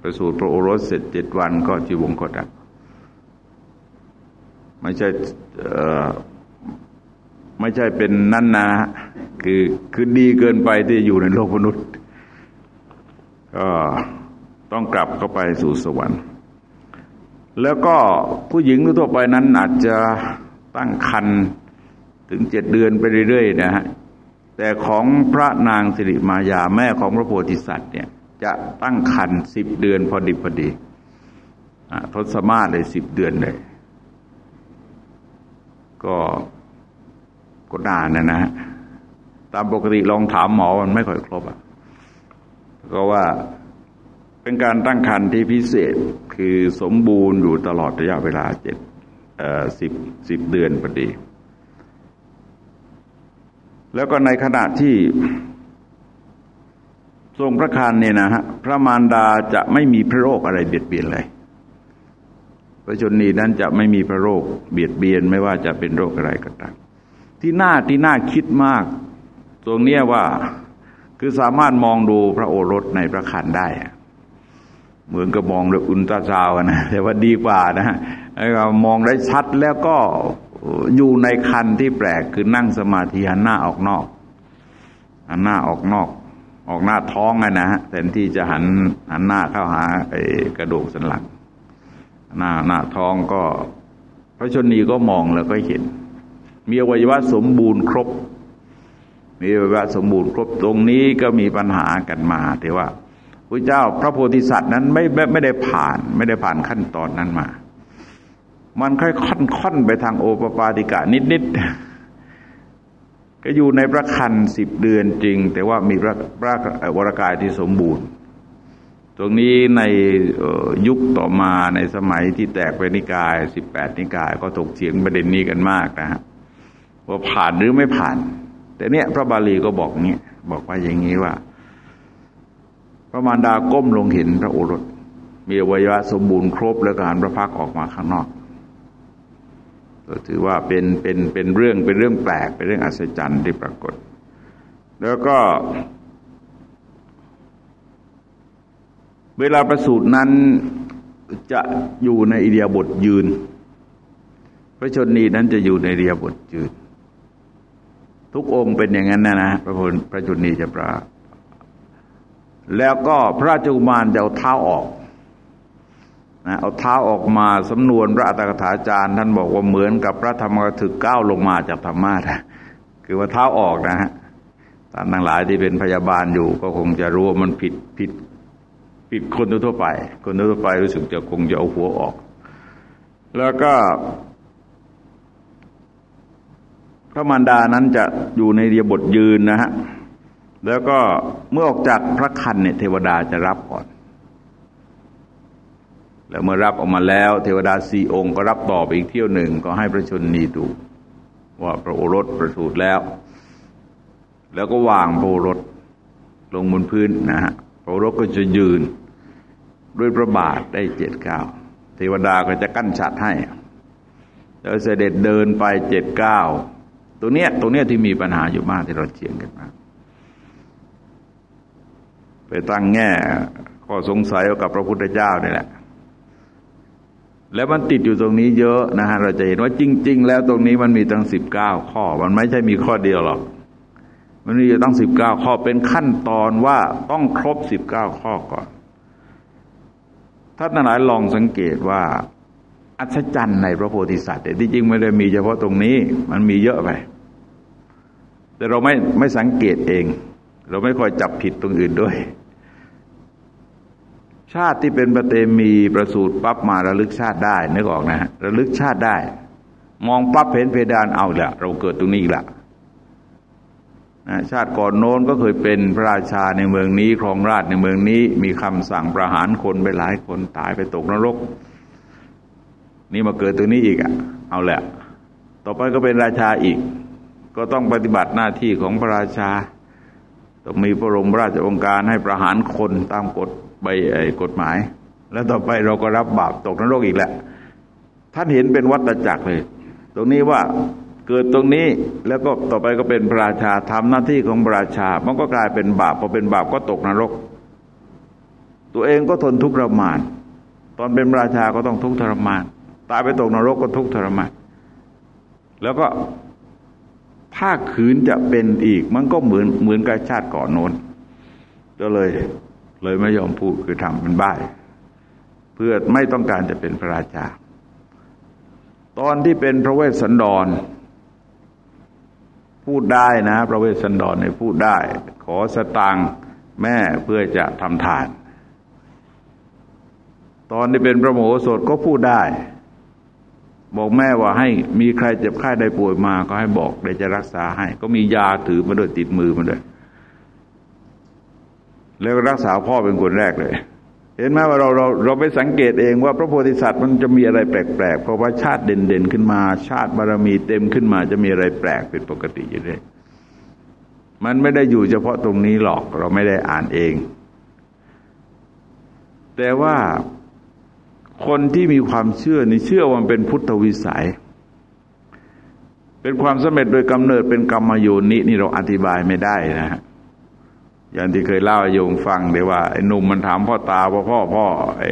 ประสูติพระโอรสเสร็จเจ็ดวันก็จีวงคตอะไม่ใช่ไม่ใช่เป็นนั่นนาคือคือดีเกินไปที่อยู่ในโลกมนุษย์ ก็ต้องกลับเข้าไปสู่สวรรค์ แล้วก็ผู้หญิงทั่วไปนั้นอาจจะตั้งคัน ถึงเจ็ดเดือนไปเรื่อยๆนะฮะแต่ของพระนางสิริมายาแม่ของพระโพธิสัตว์เนี่ยจะตั้งคันสิบเดือนพอดีพอดีทศมาศเลยสิบเดือนเลย ก็ก็นานนะนะตามปกติลองถามหมอมันไม่ค่อยครบอะก็ว่าเป็นการตั้งครรภ์ที่พิเศษคือสมบูรณ์อยู่ตลอดระยะเวลาเจ็ดสิบสิบเดือนพอดี แล้วก็ในขณะที่ทรงพระคานเนี่ยนะฮะพระมารดาจะไม่มีพระโรคอะไรเบียดเบียนเลยพระชนนีนั้นจะไม่มีพระโรคเบียดเบียนไม่ว่าจะเป็นโรคอะไรก็ตามที่น่าที่น่าคิดมาก ตรงนี้ว่าคือสามารถมองดูพระโอรสในพระคันได้ เหมือนกับมองด้วยอุลตราซาวนะแต่ว่าดีกว่านะฮะมองได้ชัดแล้วก็ อยู่ในคันที่แปลกคือนั่งสมาธิหันหน้าออกนอกหันหน้าออกนอก ออกหน้าท้องนะฮะแทนที่จะหันหันหน้าเข้าหาไอ้กระดูกสันหลังหน้าหน้าท้องก็ พระชนีก็มองแล้วก็เห็น มีอวัยวะสมบูรณ์ครบ มีอวัยวะสมบูรณ์ครบตรงนี้ก็มีปัญหากันมาแต่ว่าพระเจ้าพระโพธิสัตว์นั้นไม่ไม่ได้ผ่าน ไม่ได้ผ่านขั้นตอนนั้นมา มันค่อยค่อนค่อนไปทางโอปปาติกะนิดนิดก็อยู่ในพระคันสิบเดือนจริง แต่ว่ามีพระพระวรากายที่สมบูรณ์ ตรงนี้ในยุคต่อมาในสมัยที่แตกเป็นนิกายสิบแปดนิกาย ก็ถกเถียงประเด็นนี้กันมากนะฮะว่าผ่านหรือไม่ผ่าน แต่เนี้ยพระบาลีก็บอกเนี้ยบอกว่าอย่างนี้ว่า พระมารดาก้มลงเห็นพระโอรสมีอวัยวะสมบูรณ์ครบแล้วการพระพักออกมาข้างนอก ก็ถือว่าเป็นเป็นเป็นเรื่องเป็นเรื่องแปลกเป็นเรื่องอัศจรรย์ที่ปรากฏ แล้วก็ เวลาประสูตินั้นจะอยู่ในอิเดียบทยืน พระชนีนั้นจะอยู่ในเรียบทยืน ทุกองค์เป็นอย่างนั้นนะนะพระพลพระชนนีจะปราแล้วก็พระราชกุมารจะเอาเท้าออก นะเอาเท้าออกมาสำนวนพระอัตถกถาจารย์ ท่านบอกว่าเหมือนกับพระธรรมกถึกก้าวลงมาจากธรรมะนะคือว่าเท้าออกนะฮะท่านทั้งหลายที่เป็นพยาบาลอยู่ ก็คงจะรู้ว่ามันผิดผิดผิดคนทั่วไป คนทั่วไปรู้สึกจะคงจะเอาหัวออก แล้วก็พระมารดานั้นจะอยู่ในเรียบทยืนนะฮะแล้วก็เมื่อออกจากพระคันเนี่ยเทวดาจะรับก่อน แล้วเมื่อรับออกมาแล้ว เทวดาสี่องค์ก็รับต่อไปอีกเที่ยวหนึ่งก็ให้พระชนนีดู ว่าพระโอรสประสูติแล้ว แล้วก็วางพระโอรสลงบนพื้นนะฮะพระโอรสก็จะยืนด้วยพระบาทได้เจ็ดเก้าเทวดาก็จะกั้นฉัดให้ แล้วเสด็จเดินไปเจ็ดเก้าตัวเนี้ยตัวเนี้ยที่มีปัญหาอยู่มากที่เราเชียงกันมาไปตั้งแง่ข้อสงสัยกับพระพุทธเจ้านี่แหละ แล้วมันติดอยู่ตรงนี้เยอะนะฮะเราจะเห็นว่าจริง ๆ แล้วตรงนี้มันมีตั้งสิบเก้าข้อ มันไม่ใช่มีข้อเดียวหรอก มันมีอยู่ตั้งสิบเก้าข้อเป็นขั้นตอนว่าต้องครบสิบเก้าข้อก่อนท่านหลายลองสังเกตว่า อัศจรรย์ในพระโพธิสัตว์แต่ที่จริงไม่ได้มีเฉพาะตรงนี้ มันมีเยอะไป แต่เราไม่ไม่สังเกตเอง เราไม่คอยจับผิดตรงอื่นด้วย ชาติที่เป็นประเตมีประสูตรปั๊บมาระลึกชาติได้นึกออกนะฮะระลึกชาติได้ มองปั๊บเห็นเพดานเอาละเราเกิดตรงนี้ละนะชาติก่อนโน้นก็เคยเป็นพระราชาในเมืองนี้ ครองราชในเมืองนี้ มีคำสั่งประหารคนไปหลายคนตายไปตกนรก นี่มาเกิดตรงนี้อีกอะ่ะ เอาแหละ ต่อไปก็เป็นราชาอีก ก็ต้องปฏิบัติหน้าที่ของพระราชาต้องมีพระรมราชองค์การให้ประหารคนตามกฎ ใบกฎหมาย แล้วต่อไปเราก็รับบาปตกนรกอีกแหละ ท่านเห็นเป็นวัฏจักรเลย ตรงนี้ว่าเกิดตรงนี้แล้วก็ต่อไปก็เป็นพระราชาทำหน้าที่ของพระราชา มันก็กลายเป็นบาปพอเป็นบาปก็ตกนรก ตัวเองก็ทนทุกข์ทรมาน ตอนเป็นพระราชาก็ต้องทุกข์ทรมาน ตายไปตกนรกก็ทุกข์ทรมาน แล้วก็ภาคขืนจะเป็นอีก มันก็เหมือนเหมือนกับชาติก่อนโน้นก็เลย เลยไม่ยอมพูดคือทำเป็นบ้าเพื่อไม่ต้องการจะเป็นพระราชา ตอนที่เป็นพระเวสสันดร พูดได้นะ พระเวสสันดรเนี่ยพูดได้ ขอสตางค์แม่เพื่อจะทำทาน ตอนที่เป็นพระโมโหสถก็พูดได้ บอกแม่ว่าให้มีใครเจ็บไข้ได้ป่วยมาก็ให้บอกเดี๋ยวจะรักษาให้ ก็มียาถือมาด้วยติดมือมาด้วย แล้วรักษาพ่อเป็นคนแรกเลย เห็นไหมว่าเราเราเราไปสังเกตเองว่าพระโพธิสัตว์มันจะมีอะไรแปลกๆเพราะว่าชาติเด่นๆขึ้นมา ชาติบารมีเต็มขึ้นมาจะมีอะไรแปลกเป็นปกติอยู่เลยมันไม่ได้อยู่เฉพาะตรงนี้หรอกเราไม่ได้อ่านเอง แต่ว่าคนที่มีความเชื่อนี่เชื่อว่ามันเป็นพุทธวิสัย เป็นความสำเร็จโดยกำเนิดเป็นกรรมโยนินี่เราอธิบายไม่ได้นะฮะ อย่างที่เคยเล่าโยมฟังเดี๋ยวว่าไอ้หนุ่มมันถามพ่อตาว่าพ่อพ่อไอ้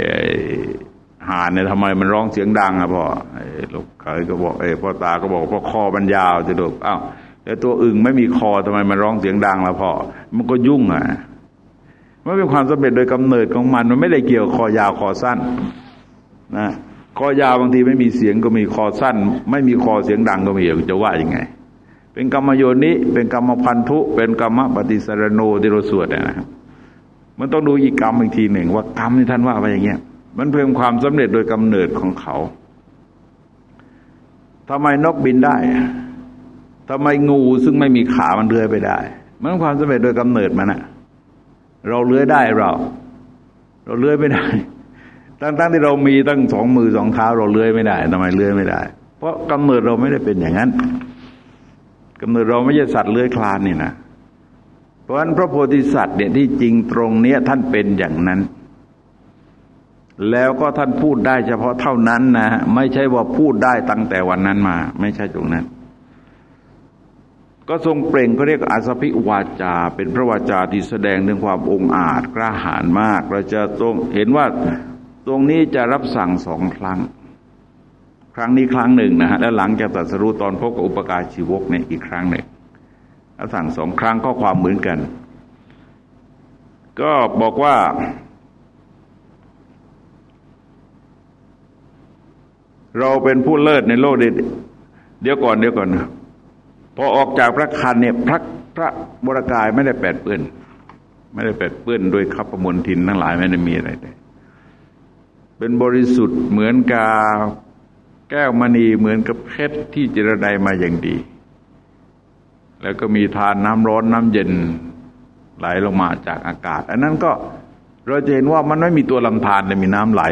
หานเนี่ยทำไมมันร้องเสียงดังอะพ่อไอ้ลูกเคยก็บอกไอ้พ่อตาก็บอกพ่อคอมันยาวจะดูอ้าวแต่ตัวอึ่งไม่มีคอทำไมมันร้องเสียงดังล่ะพ่อมันก็ยุ่งอะมันเป็นความสำเร็จโดยกำเนิดของมันมันไม่ได้เกี่ยวคอยาวคอสั้น นะคอยาวบางทีไม่มีเสียงก็มีคอสั้น ไม่มีคอเสียงดังก็มีจะว่ายังไง เป็นกรรมโยนิเป็นกรรมพันธุ เป็นกรรมปฏิสารโนที่เราสวดนะครับมันต้องดูอีกกรรมอีกทีหนึ่งว่ากรรมที่ท่านว่าไปอย่างเงี้ย มันเพิ่มความสำเร็จโดยกำเนิดของเขาทำไมนกบินได้ทำไมงูซึ่งไม่มีขามันเลื้อยไปได้ มันความสำเร็จโดยกำเนิดมันอะเราเลื้อยได้เรา เราเลื้อยไม่ได้ตั้งๆที่เรามีตั้งสองมือสองเท้าเราเลื้อยไม่ได้ทำไมเลื้อยไม่ได้ เพราะกำเนิดเราไม่ได้เป็นอย่างนั้น กำเนิดเราไม่ใช่สัตว์เลื้อยคลานนี่นะเพราะฉะนั้นพระโพธิสัตว์เนี่ยที่จริงตรงเนี้ยท่านเป็นอย่างนั้น แล้วก็ท่านพูดได้เฉพาะเท่านั้นนะไม่ใช่ว่าพูดได้ตั้งแต่วันนั้นมา ไม่ใช่ตรงนั้น ก็ทรงเปล่งก็เรียกอาสพิวาจา เป็นพระวาจาที่แสดงถึงความองอาจกล้าหาญมาก เราจะตรงเห็นว่าตรงนี้จะรับสั่งสองครั้ง ครั้งนี้ครั้งหนึ่งนะฮะแล้วหลังจากตัดสรู้ตอนพบกับอุปการชีวกเนี่ยอีกครั้งหนึ่งสั่งสองครั้งก็ความเหมือนกัน ก็บอกว่า เราเป็นผู้เลิศในโลกเดี๋ยวก่อนเดี๋ยวก่อนนะพอออกจากพระคันเนี่ยพระพระบรกายไม่ได้แปดเปื้อนไม่ได้แปดเปื้อนโดยขับประมวลทินทั้งหลายไม่ได้มีอะไรเลยเป็นบริสุทธิ์เหมือนกา แก้วมณีเหมือนกับเพชรที่เจรไดมาอย่างดี แล้วก็มีทานน้ำร้อนน้ำเย็นไหลลงมาจากอากาศ อันนั้นก็เราจะเห็นว่ามันไม่มีตัวลำธารแต่มีน้ำไหล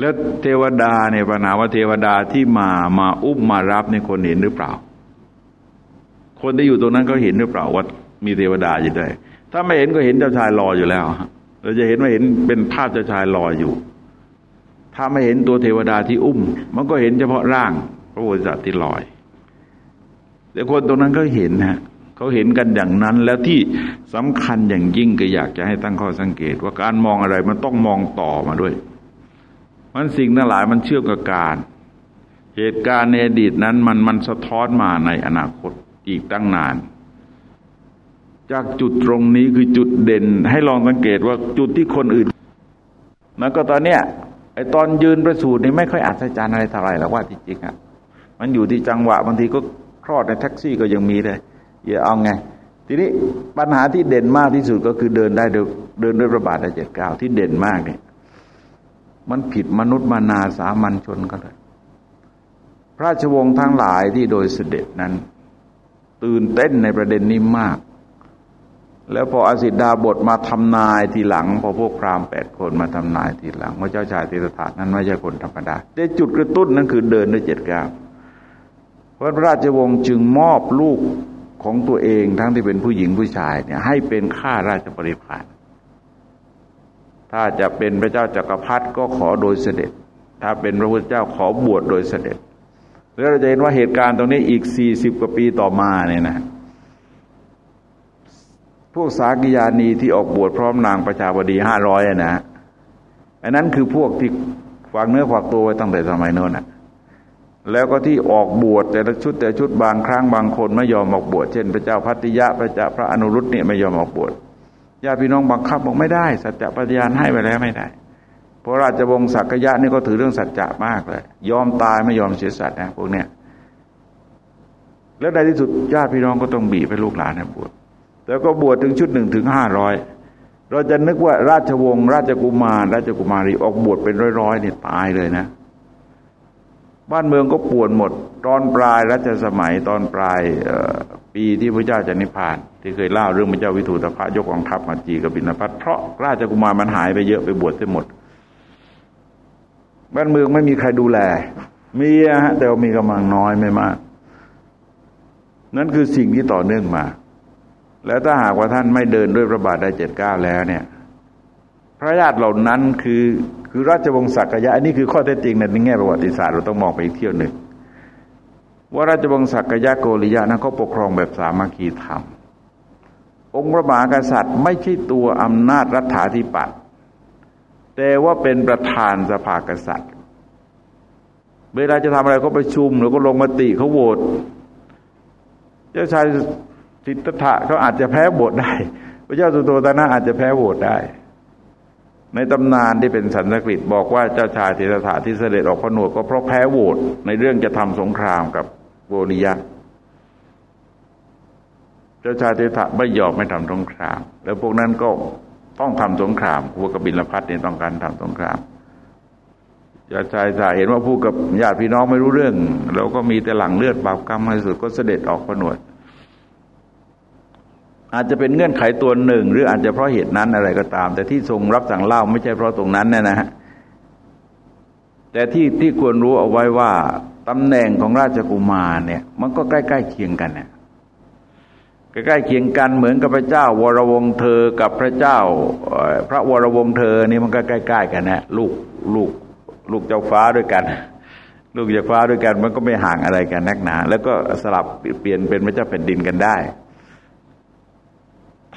แล้วเทวดาเนี่ยปัญหาว่าเทวดาที่มามาอุ้มมารับในคนเห็นหรือเปล่า คนที่อยู่ตรงนั้นก็เห็นหรือเปล่าว่ามีเทวดาอยู่ด้วยถ้าไม่เห็นก็เห็นเจ้าชายรออยู่แล้วเราจะเห็นว่าเห็นเป็นภาพเจ้าชายรออยู่ ถ้าไม่เห็นตัวเทวดาที่อุ้ม มันก็เห็นเฉพาะร่าง พระโพธิสัตว์ที่ลอย แต่คนตรงนั้นก็เห็นนะเขาเห็นกันอย่างนั้นแล้วที่สำคัญอย่างยิ่งก็อยากจะให้ตั้งข้อสังเกต ว่าการมองอะไรมันต้องมองต่อมาด้วย มันสิ่งทั้งหลายมันเชื่อมกับการ เหตุการณ์ในอดีตนั้นมันมันสะท้อนมาในอนาคตอีกตั้งนาน จากจุดตรงนี้คือจุดเด่น ให้ลองสังเกตว่าจุดที่คนอื่นแล้วก็ตอนเนี้ย ไอตอนยืนประสูตินี่ไม่ค่อยอัศจรรย์อะไรเท่าไรหรอกว่าจริงๆอะมันอยู่ที่จังหวะบางทีก็คลอดในแท็กซี่ก็ยังมีเลยอย่าเอาไง ทีนี้ปัญหาที่เด่นมากที่สุดก็คือเดินได้เดินด้วยประบาทได้เจ็ดเก้าที่เด่นมากเนี่ยมันผิดมนุษย์มานาสามัญชนก็เลย พระราชวงศ์ทั้งหลายที่โดยเสด็จนั้น ตื่นเต้นในประเด็นนี้มาก แล้วพออสิดาบทมาทำนายทีหลัง พอพวกพราหมณ์แปดคนมาทำนายทีหลังว่าเจ้าชายติสถานนั้นไม่ใช่คนธรรมดาแต่จุดกระตุ้นนั้นคือเดินด้วยเจ็ดก้าวพระราชวงศ์จึงมอบลูกของตัวเองทั้งที่เป็นผู้หญิงผู้ชายเนี่ยให้เป็นข้าราชบริพารถ้าจะเป็นพระเจ้าจากักรพรรดิก็ขอโดยเสด็จ ถ้าเป็นพระพุทธเจ้าขอบวชโดยเสด็จ แล้วเราจะเห็นว่าเหตุการณ์ตรงนี้อีกสี่สิบกว่าปีต่อมาเนี่ยนะ พวกสากิยานีที่ออกบวชพร้อมนางประชาบดีห้าร้อยนะอันนั้นคือพวกที่ฝากเนื้อฝากตัวไว้ตั้งแต่สมัยโน้นนะแล้วก็ที่ออกบวชแต่ละชุดแต่ชุดบางครั้งบางคนไม่ยอมออกบวชเช่น พระเจ้าพัติยะพระเจ้าพระอนุรุตเนี่ยไม่ยอมออกบวชญาติพี่น้องบังคับบอกไม่ได้ สัจจะปฏิญาณให้ไปแล้วไม่ได้พระราชวงศ์สักยะนี่ก็ถือเรื่องสัจจะมากเลยยอมตายไม่ยอมเสียสัตว์นะพวกเนี้ยแล้วในที่สุดญาติพี่น้องก็ต้องบีบให้ลูกหลานเนี่ยบวช แล้วก็บวชถึงชุดหนึ่งถึงห้าร้อยเราจะนึกว่าราชวงศ์ราชกุมาร ราชกุมารีออกบวชเป็นร้อยๆเนี่ยตายเลยนะ บ้านเมืองก็ป่วนหมด ตอนปลายรัชสมัยตอนปลายปีที่พระเจ้าจะนิพพาน ที่เคยเล่าเรื่องพระเจ้าวิถูตภะยกกองทัพมาจีกับบินพัทเพราะราชกุมารมันหายไปเยอะไปบวชไปหมด บ้านเมืองไม่มีใครดูแล มีฮะแต่มีกำลังน้อยไม่มาก นั่นคือสิ่งที่ต่อเนื่องมา แล้วถ้าหากว่าท่านไม่เดินด้วยพระบาทได้เจ็ดเก้าแล้วเนี่ย พระญาติเหล่านั้นคือคือราชวงศ์สักยะอันนี้คือข้อเท็จจริงในแง่ประวัติศาสตร์เราต้องมองไปอีกเที่ยวหนึ่งว่าราชวงศ์สักยะโกริยะนั้นเขาปกครองแบบสามัคคีธรรม องค์พระมหากษัตริย์ไม่ใช่ตัวอำนาจรัฐาธิปัตย์แต่ว่าเป็นประธานสภากษัตริย์ เวลาจะทำอะไรก็ประชุมแล้วก็ลงมติเขาโหวตเจ้าชาย สิทธัตถะเขาอาจจะแพ้โหวตได้ พระเจ้าสุโธทนะอาจจะแพ้โหวตได้ ในตำนานที่เป็นสันสกฤตบอกว่าเจ้าชายเทสถาที่เสด็จออกผนวดก็เพราะแพ้โหวตในเรื่องจะทำสงครามกับโวนิยะเจ้าชายเทสถาไม่ยอมไม่ทำสงคราม แล้วพวกนั้นก็ต้องทำสงครามพวกกบิลพัทเนี่ยต้องการทำสงครามเจ้าชายสาเห็นว่าพูดกับญาติพี่น้องไม่รู้เรื่อง แล้วก็มีแต่หลังเลือดบาปกรรมให้สุดก็เสด็จออกผนวด อาจจะเป็นเงื่อนไขตัวหนึ่ง หรืออาจจะเพราะเหตุนั้นอะไรก็ตาม แต่ที่ทรงรับสั่งเล่าไม่ใช่เพราะตรงนั้นนะนะฮะแต่ที่ที่ควรรู้เอาไว้ว่าตำแหน่งของราชกุมารเนี่ย มันก็ใกล้ๆเคียงกันเนี่ยใกล้ๆเคียงกันเหมือนกับพระเจ้าวรวงเธอกับพระเจ้าพระวรวงเธอนี่มันก็ใกล้ ๆ กันนะลูกลูกลูกเจ้าฟ้าด้วยกัน ลูกเจ้าฟ้าด้วยกัน มันก็ไม่ห่างอะไรกันนักหนา แล้วก็สลับเปลี่ยนเป็นพระเจ้าแผ่นดินกันได้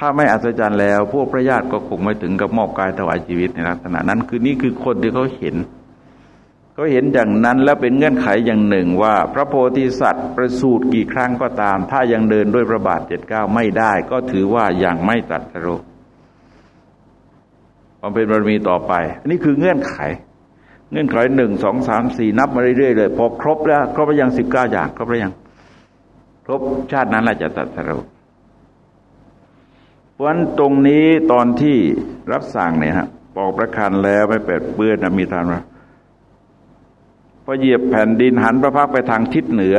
ถ้าไม่อัศจรรย์แล้ว พวกพระญาติก็คงไม่ถึงกับมอบกายถวายชีวิตในลักษณะนั้น คือนี่คือคนที่เขาเห็นเขาเห็นอย่างนั้นแล้วเป็นเงื่อนไขอย่างหนึ่งว่า พระโพธิสัตว์ประสูติกี่ครั้งก็ตาม ถ้ายังเดินด้วยพระบาทเจ็ดเก้าไม่ได้ ก็ถือว่ายังไม่ตัดสรุปความเป็นบารมีต่อไป อันนี้คือเงื่อนไข เงื่อนไขหนึ่งสองสามสี่นับมาเรื่อยๆเลยพอครบแล้วครบไปยังสิบเก้าอย่างครบไปยัง ครบชาตินั้นแหละจะตัดสรุป เพราะฉะนั้นตรงนี้ตอนที่รับสั่งเนี่ยฮะปอกประคันแล้วไม่เปิดเปื้อนมีทานว่าพอเหยียบแผ่นดินหันพระพักไปทางทิศเหนือ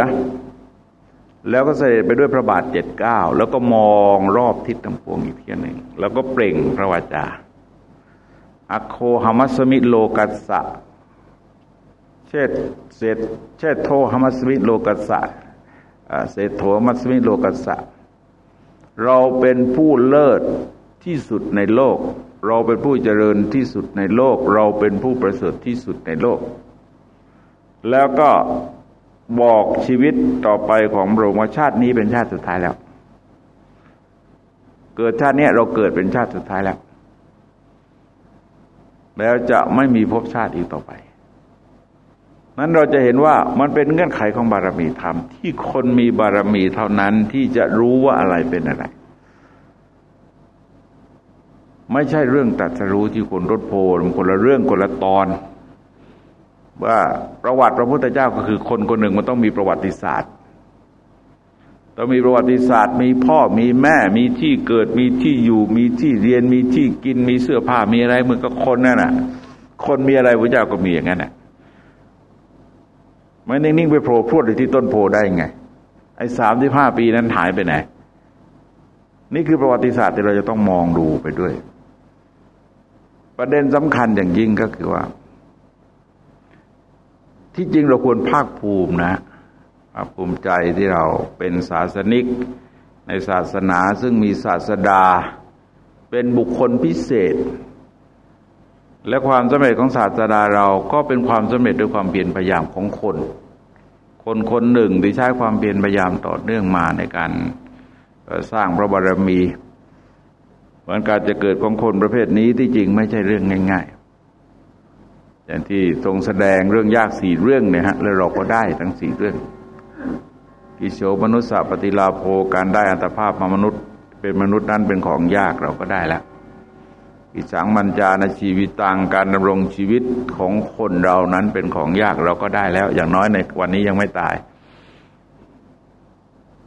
แล้วก็เสด็จไปด้วยพระบาทเจ็ดเก้าแล้วก็มองรอบทิศทั้งปวงอีกเทียหนึ่ง แล้วก็เปล่งพระวจาอโคหมัสมิโลกัสสะเชตเศษเชตโทหมัสมิโลกัสสะเศษโทมัสมิโลกัสสะ เราเป็นผู้เลิศที่สุดในโลก เราเป็นผู้เจริญที่สุดในโลก เราเป็นผู้ประเสริฐที่สุดในโลก แล้วก็บอกชีวิตต่อไปของพระองค์ว่าชาตินี้เป็นชาติสุดท้ายแล้ว เกิดชาตินี้เราเกิดเป็นชาติสุดท้ายแล้ว แล้วจะไม่มีภพชาติอีกต่อไป นั้นเราจะเห็นว่ามันเป็นเงื่อนไขของบารมีธรรม ที่คนมีบารมีเท่านั้นที่จะรู้ว่าอะไรเป็นอะไร ไม่ใช่เรื่องตัดสรู้ที่คนรถโพมันคนละเรื่องคนละตอน ว่าประวัติพระพุทธเจ้าก็คือคนคนหนึ่งมันต้องมีประวัติศาสตร์ต้องมีประวัติศาสตร์ มีพ่อมีแม่ มีที่เกิดมีที่อยู่ มีที่เรียนมีที่กินมีเสื้อผ้ามีอะไรเหมือนกับคนนั่นน่ะ คนมีอะไรพระเจ้าก็มีอย่างนั้นน่ะ ไม่นิ่งๆไปโผล่พรวดอยู่ที่ต้นโพได้ไง ไอ้สามที่ห้าปีนั้นหายไปไหน นี่คือประวัติศาสตร์ที่เราจะต้องมองดูไปด้วย ประเด็นสำคัญอย่างยิ่งก็คือว่า ที่จริงเราควรภาคภูมินะภาคภูมิใจที่เราเป็นศาสนิก ในศาสนาซึ่งมีศาสดา เป็นบุคคลพิเศษและความสำเร็จของศาสดาเราก็เป็นความสำเร็จด้วยความเพียรพยายามของคน คนคนหนึ่งที่ใช้ความเพียรพยายามต่อเนื่องมาในการสร้างพระบารมีเหมือนการจะเกิดของคนประเภทนี้ที่จริงไม่ใช่เรื่องง่าย ๆ อย่างที่ทรงแสดงเรื่องยากสี่เรื่องเนี่ยฮะแล้วเราก็ได้ทั้งสี่เรื่องกิโสมนุษย์ปฏิลาโภการได้อัตภาพมามนุษย์ เป็นมนุษย์นั้นเป็นของยากเราก็ได้แล้ว อิสังมัญจาในชีวิตตังการดำรงชีวิตของคนเรานั้นเป็นของยากเราก็ได้แล้ว อย่างน้อยในวันนี้ยังไม่ตาย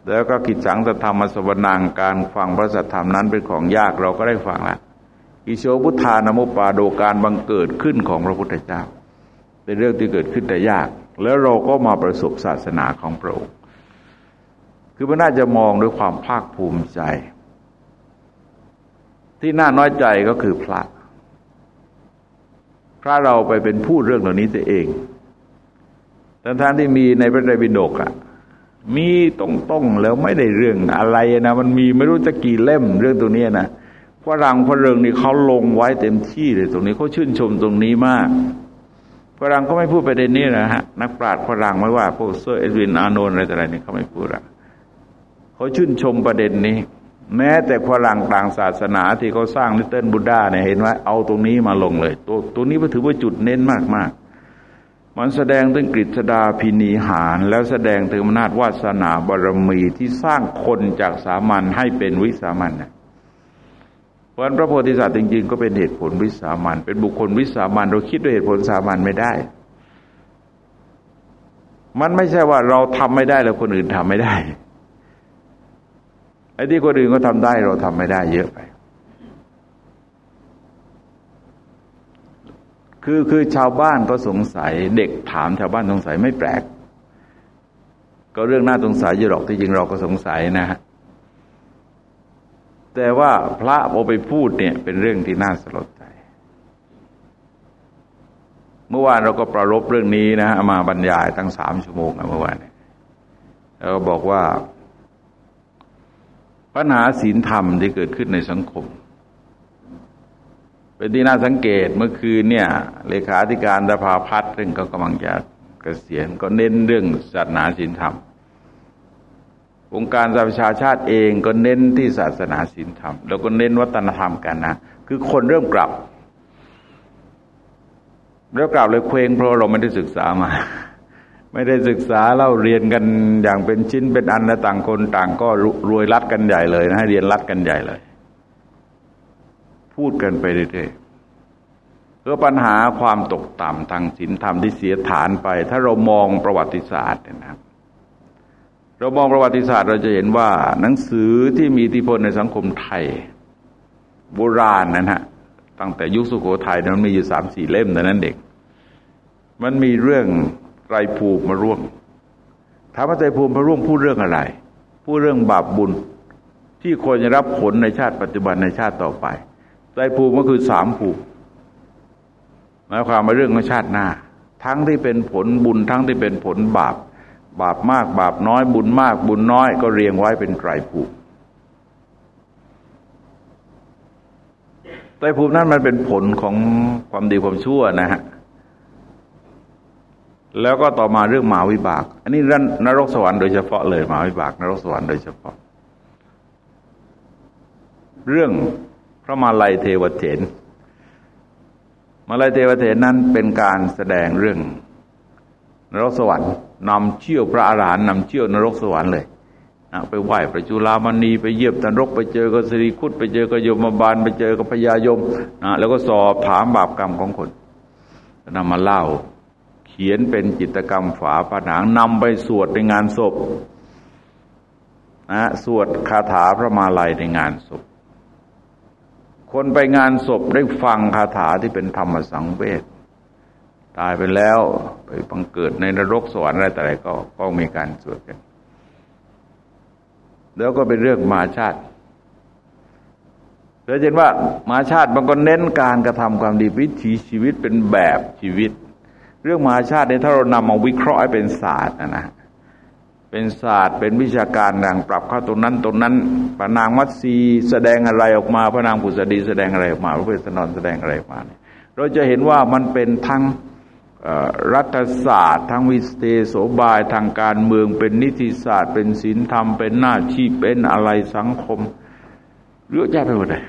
แล้วก็กิจสังสธรรมสวนังการฟังพระสัทธรรมนั้นเป็นของยากเราก็ได้ฟังแล้วอิโชพุทธานมุปปาโดการบังเกิดขึ้นของพระพุทธเจ้า เป็นเรื่องที่เกิดขึ้นแต่ยาก แล้วเราก็มาประสบศาสนาของพระองค์คือมันน่าจะมองด้วยความภาคภูมิใจ ที่น่าน้อยใจก็คือพระ พระเราไปเป็นผู้เรื่องเหล่านี้ตัวเองทั้งทานที่มีในพระไตรปิฎกอะมีตรงๆแล้วไม่ได้เรื่องอะไรนะมันมีไม่รู้จะกี่เล่มเรื่องตัวนี้นะฝรั่งฝรั่งนี่เขาลงไว้เต็มที่เลยตรงนี้เขาชื่นชมตรงนี้มากฝรั่งก็ไม่พูดประเด็นนี้นะฮะนักปราชญ์ฝรั่งไม่ว่าพวกเซอร์เอ็ดวินอาร์โนลด์อะไรต่ออะไรนี่เขาไม่พูดอะเขาชื่นชมประเด็นนี้ แม้แต่ฝรั่งต่างศาสนาที่เขาสร้าง Little Buddha เนี่ยเห็นว่าเอาตรงนี้มาลงเลย ตัวตัวนี้ถือว่าจุดเน้นมากมากมันแสดงถึงกฤษดาภินิหารแล้วแสดงถึงอำนาจวาสนาบารมีที่สร้างคนจากสามัญให้เป็นวิสามัญนะเพราะพระโพธิสัตว์จริงๆ ก็เป็นเหตุผลวิสามันเป็นบุคคลวิสามันเราคิดด้วยเหตุผลสามัญไม่ได้ มันไม่ใช่ว่าเราทำไม่ได้แล้วคนอื่นทำไม่ได้ ไอ้ที่คนอื่นก็ทำได้เราทำไม่ได้เยอะไป คือคือชาวบ้านก็สงสัย เด็กถามชาวบ้านสงสัยไม่แปลก ก็เรื่องน่าสงสัยอยู่หรอกที่จริงเราก็สงสัยนะฮะแต่ว่าพระโอไปพูดเนี่ยเป็นเรื่องที่น่าสลดใจ เมื่อวานเราก็ประรบเรื่องนี้นะฮะมาบรรยายตั้งสามชั่วโมงนะเมื่อวานเราบอกว่า ปัญหาศีลธรรมที่เกิดขึ้นในสังคม เป็นที่น่าสังเกตเมื่อคืนเนี่ย เลขาธิการสภาพัฒน์ซึ่งก็กำลังจะเกษียณก็เน้นเรื่องศาสนาศีลธรรม องค์การสหประชาชาติเองก็เน้นที่ศาสนาศีลธรรม แล้วก็เน้นวัฒนธรรมกันนะ คือคนเริ่มกลับ เริ่มกลับเลยเคว้งเพราะเราไม่ได้ศึกษามา ไม่ได้ศึกษาเล่าเรียนกันอย่างเป็นชิ้นเป็นอันและต่างคนต่างก็รวยรัดกันใหญ่เลยนะเรียนรัดกันใหญ่เลย พูดกันไปเรื่อยๆเพื่อปัญหาความตกต่ำทางศีลธรรมที่เสียฐานไป ถ้าเรามองประวัติศาสตร์นะครับ เรามองประวัติศาสตร์เราจะเห็นว่า หนังสือที่มีอิทธิพลในสังคมไทย โบราณนั้นฮะตั้งแต่ยุคสุโขทัยนั้นมีอยู่สามสี่เล่มแต่นั้นเด็ก มันมีเรื่อง รภูมิมาร่วมถามว่าไตรภูมิมาร่วมพูดเรื่องอะไร พูดเรื่องบาปบุญ ที่ควรจะรับผลในชาติปัจจุบันในชาติต่อไปไตรภูมิก็คือสามภูมิหมายความว่าเรื่องของชาติหน้า ทั้งที่เป็นผลบุญทั้งที่เป็นผลบาป บาปมาก บาปน้อย บุญมาก บุญน้อย ก็เรียงไว้เป็นไตรภูมิไตรภูมินั้นมันเป็นผลของความดีความชั่วนะฮะ แล้วก็ต่อมาเรื่องหมาวิบาก อันนี้นรกสวรรค์โดยเฉพาะเลยหมาวิบากนรกสวรรค์โดยเฉพาะ เรื่องพระมาลัยเทวเถนมาลัยเทวเถนนั้นเป็นการแสดงเรื่องนรกสวรรค์นำเชี่ยวพระอาหารหันต์นำเชี่ยวนรกสวรรค์เลยนะไปไหว้พระจุลามณีไปเยียบนรก ไปเจอกับสิริคุตไปเจอกับโยมบาลไปเจอกับพญายมนะแล้วก็สอบถามบาปกรรมของคนนำมาเล่า ขียนเป็นจิตกรรมฝาผนังนำไปสวดในงานศพนะสวดคาถาพระมาลัยในงานศพ คนไปงานศพได้ฟังคาถาที่เป็นธรรมสังเวชตายไปแล้วไปบังเกิดในนรกสวรรค์อะไรแต่อะไรก็ก็มีการสวดกัน แล้วก็เป็นเรื่องมาชาติเราเห็นว่ามาชาติมันก็เน้นการกระทำความดีวิถีชีวิตเป็นแบบชีวิต เรื่องมาชาติเนี่ยถ้าเรานำมาวิเคราะห์ให้เป็นศาสตร์นะนะเป็นศาสตร์เป็นวิชาการดังปรับเข้าตรงนั้นตรงนั้นพระนางมัตสีแสดงอะไรออกมาพระนางผุษดีแสดงอะไรออกมา พระเวสสนรแสดงอะไรออกมาเนี่ยเราจะเห็นว่ามันเป็นทั้งรัฐศาสตร์ทางวิสเตโสบายทางการเมืองเป็นนิติศาสตร์ เป็นศีลธรรม เป็นหน้าที่เป็นอะไรสังคมเยอะแยะไปหมดเลย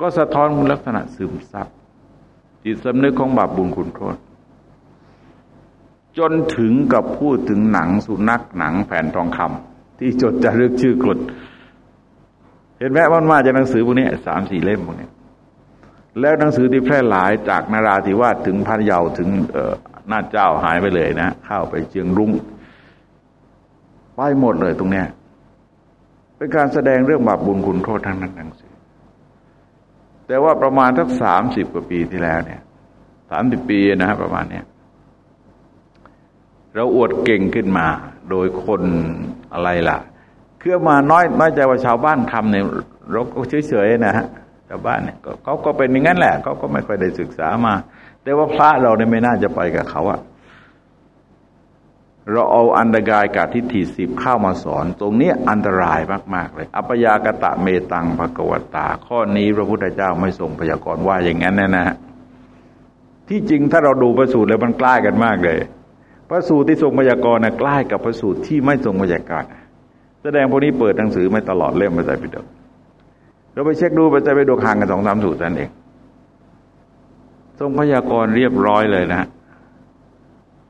ก็สะท้อนลักษณะซึมซับ จิตสำนึกของบาปบุญคุณโทษ จนถึงกับพูดถึงหนังสุนัขหนังแผ่นทองคำที่จดจะเลือกชื่อกฎเห็นไหมว่ามาจากหนังสือพวกนี้สามสี่เล่มพวกนี้แล้วหนังสือที่แพร่หลายจากนาราธิวาสถึงพันเยาถึงหน้าเจ้าหายไปเลยนะเข้าไปเชียงรุง้งไปหมดเลยตรงเนี้ยเป็นการแสดงเรื่องบาปบุญคุณโทษทั้งนั้นหนังสือ แต่ว่าประมาณทักสามสิบกว่าปีที่แล้วเนี่ยสามสิบปีนะฮะประมาณเนี้ยเราอวดเก่งขึ้นมา โดยคนอะไรล่ะคือมาน้อยน้อยใจว่าชาวบ้านทำเนี่ยเราก็เฉยๆนะฮะชาวบ้านเนี่ยเขาก็เป็นอย่างนั้นแหละเขาก็ไม่ค่อยได้ศึกษามา แต่ว่าพระเราเนี่ยไม่น่าจะไปกับเขาอะ เราเอาอันตรายกับทิฏฐิสิบเข้ามาสอน ตรงนี้อันตรายมากๆเลย อัปยากตะเมตังภกวตา ข้อนี้พระพุทธเจ้าไม่ทรงพยากรณ์ว่าอย่างนั้นนะนะที่จริงถ้าเราดูพระสูตรแล้วมันใกล้กันมากเลย พระสูตรที่ทรงพยากรณ์นะใกล้กับพระสูตรที่ไม่ทรงพยากรณ์แสดงพวกนี้เปิดหนังสือไม่ตลอดเล่มมาใส่ปิดกเราไปเช็คดูไปจะไปดูห่างกันสองสามสูตรนั่นเอง ทรงพยากรณ์เรียบร้อยเลยนะ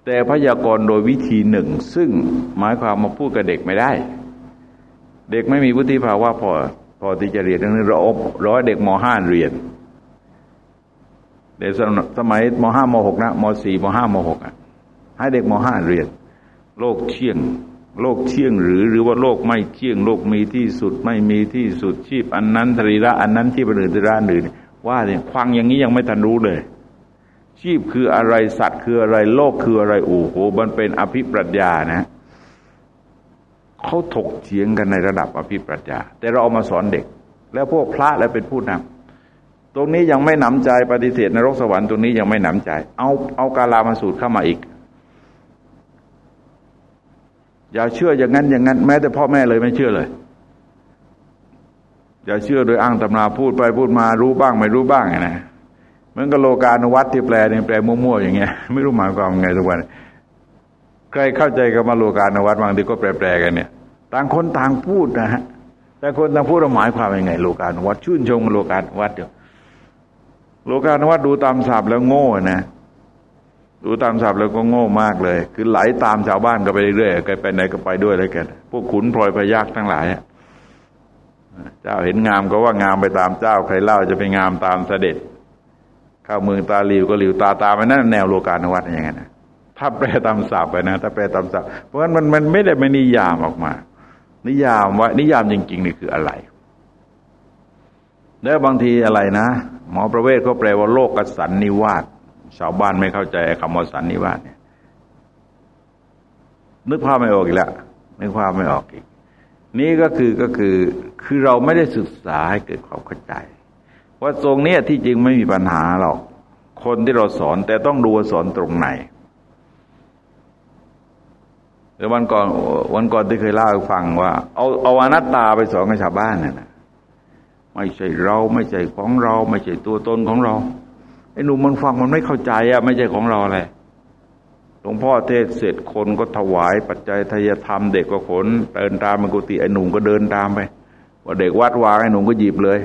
แต่พยากรณ์โดยวิธีหนึ่ง ซึ่งหมายความมาพูดกับเด็กไม่ได้ เด็กไม่มีวุฒิภาวะพอพอที่จะเรียนทั้งนี้เราอบร้อยเด็กมห้าเรียนเด็กสมัยมห้ามหกนะมสี่มห้ามหกอะให้เด็กมห้าเรียน โลกเชี่ยง โลกเที่ยงหรือหรือว่าโลกไม่เที่ยง โลกมีที่สุดไม่มีที่สุดชีพ อันนั้นทรีระอันนั้นที่เป็นอื่นทรีระอื่นว่าเนี่ยฟังอย่างนี้ยังไม่ทันรู้เลย ชีพคืออะไรสัตว์คืออะไรโลกคืออะไรโอ้โหมันเป็นอภิปรัชญานะเขาถกเถียงกันในระดับอภิปรัชญา แต่เราเอามาสอนเด็ก แล้วพวกพระแล้วเป็นผู้นำตรงนี้ยังไม่หนำใจปฏิเสธนรกสวรรค์ตรงนี้ยังไม่หนำใจ เอาเอากาลามาสูตรเข้ามาอีก อย่าเชื่ออย่างนั้นอย่างนั้น แม้แต่พ่อแม่เลยไม่เชื่อเลยอย่าเชื่อโดยอ้างตำราพูดไปพูดมารู้บ้างไม่รู้บ้างนะ เหมือนกับโลกาณวัตที่แปลเนี่ยแปลมั่วๆอย่างเงี้ยไม่รู้หมายความไงทุกวันใครเข้าใจกับมาโลกาณวัตบางทีก็แปลๆกันเนี่ย ต่างคนต่างพูดนะฮะแต่คนต่างพูดหมายความยังไง โลกาณวัตชื่นชมโลกาณวัตเดียวโลกาณวัตดูตามศัพท์แล้วโง่นะดูตามศัพท์แล้วก็โง่มากเลย คือไหลตามชาวบ้านก็ไปเรื่อยๆไปไหนก็ไปด้วยเลยกัน พวกขุนพลอยพยักทั้งหลายเจ้าเห็นงามก็ว่างามไปตามเจ้าใครเล่าจะไปงามตามเสด็จ ข้าเมืองตาหลิวก็หลิวตาตาไปนั่นแนวโลกาณวัตอย่างนั้นนะถ้าแปลตามศัพท์ไปนะถ้าแปลตามศัพท์เพราะฉะนั้นมันมันไม่ได้ไม่นิยามออกมา นิยามว่านิยามจริง ๆ นี่คืออะไร แล้วบางทีอะไรนะหมอประเวศก็แปลว่าโลกกสันนิวาสชาวบ้านไม่เข้าใจคำว่าสันนิวาสเนี่ยนึกภาพไม่ออกอีกแล้วนึกภาพไม่ออกอีก นี่ก็คือก็คือคือเราไม่ได้ศึกษาให้เกิดความเข้าใจ ว่าทรงเนี้ยที่จริงไม่มีปัญหาหรอก คนที่เราสอนแต่ต้องดูสอนตรงไหนเดี๋ยววันก่อนวันก่อนที่เคยเล่าให้ฟังว่า เอาเอาอนัตตาไปสอนกับชาวบ้านน่ะนะไม่ใช่เราไม่ใช่ของเรา ไม่ใช่ตัวตนของเราไอ้หนุ่มมันฟังมันไม่เข้าใจอะไม่ใช่ของเราเลยหลวงพ่อเทศเสร็จคนก็ถวาย ปัจจัยทายธรรมเด็กก็ขนเดินตามมันกุฏิไอ้หนุ่มก็เดินตามไปว่าเด็กวัดวางไอ้หนุ่มก็หยิบเลย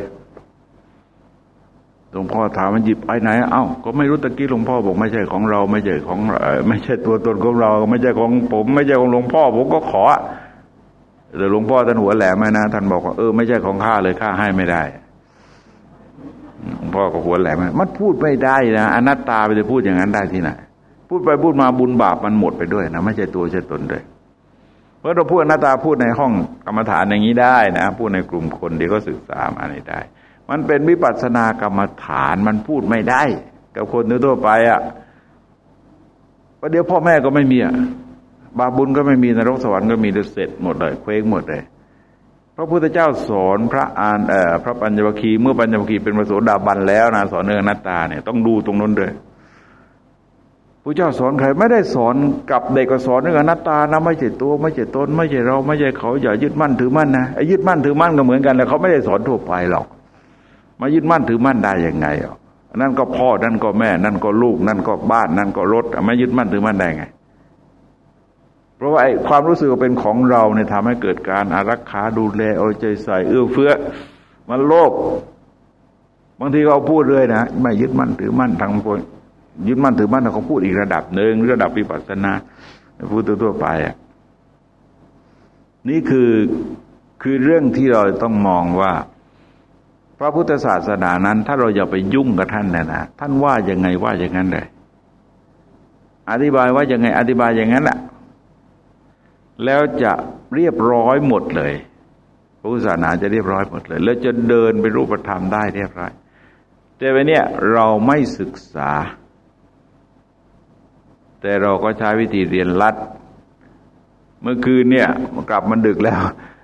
หลวงพ่อถามมันหยิบไปไหน เอ้า ก็ไม่รู้ตะกี้หลวงพ่อบอกไม่ใช่ของเรา ไม่ใช่ของไม่ใช่ตัวตนของเรา ไม่ใช่ของผม ไม่ใช่ของหลวงพ่อ ผมก็ขอแต่หลวงพ่อท่านหัวแหลมนะท่านบอกว่าเออไม่ใช่ของข้าเลยข้าให้ไม่ได้หลวงพ่อก็หัวแหลมมันพูดไม่ได้นะอนัตตาไปจะพูดอย่างนั้นได้ที่ไหนพูดไปพูดมาบุญบาปมันหมดไปด้วยนะไม่ใช่ตัวใช่ตนด้วยเพราะเราพูดอนัตตาพูดในห้องกรรมฐานอย่างนี้ได้นะพูดในกลุ่มคนที่ก็ศึกษามาในได้ มันเป็นวิปัสสนากรรมฐานมันพูดไม่ได้ กับคนทั่วไปอะ่ะประเดี๋ยวพ่อแม่ก็ไม่มีอะบาบุญก็ไม่มีนรกสวรรค์ก็มีเสร็จหมดเลยเคว้งหมดเลยพระพุทธเจ้าสอนพระอานเอ่อพระปัญญวคีเมื่อปัญญวคีเป็นพระโสดาบันแล้วนะสอนเรื่องนัตตาเนี่ยต้องดูตรงนั้นด้วยพระเจ้าสอนใครไม่ได้สอนกับเด็กก็สอนเรื่องอนัตตานะไม่ใช่ตัวไม่ใช่ตนไม่ใช่เราไม่ใช่เขาอย่ายึดมั่นถือมั่นนะไอ้ยึดมั่นถือมั่นก็เหมือนกันแต่เขาไม่ได้สอนทั่วไปหรอก มายึดมั่นถือมั่นได้ยังไงอะนั่นก็พ่อ นั่นก็แม่ นั่นก็ลูก นั่นก็บ้าน นั่นก็รถไม่ยึดมั่นถือมั่นได้ไง เพราะว่าไอ้ความรู้สึกเป็นของเราเนี่ยทำให้เกิดการอารักขาดูแลเอาใจใส่เอื้อเฟื้อ มันโลภบางทีเขาพูดเลยนะไม่ยึดมั่นถือมั่นทางพวกยึดมั่นถือมั่นเขาพูดอีกระดับหนึ่งระดับวิปัสสนาพูดทั่วไปอะนี่คือคือเรื่องที่เราต้องมองว่า พระพุทธศาสนานั้น ถ้าเราอย่าไปยุ่งกับท่านนะนะท่านว่ายังไงว่าอย่างนั้นเลยอธิบายว่ายังไงอธิบายอย่างนั้นแหละแล้วจะเรียบร้อยหมดเลยพระพุทธศาสนาจะเรียบร้อยหมดเลย แล้วจะเดินไปรูปธรรมได้เรียบร้อยแต่วันนี้เราไม่ศึกษา แต่เราก็ใช้วิธีเรียนรัด เมื่อคืนเนี่ยกลับมันดึกแล้ว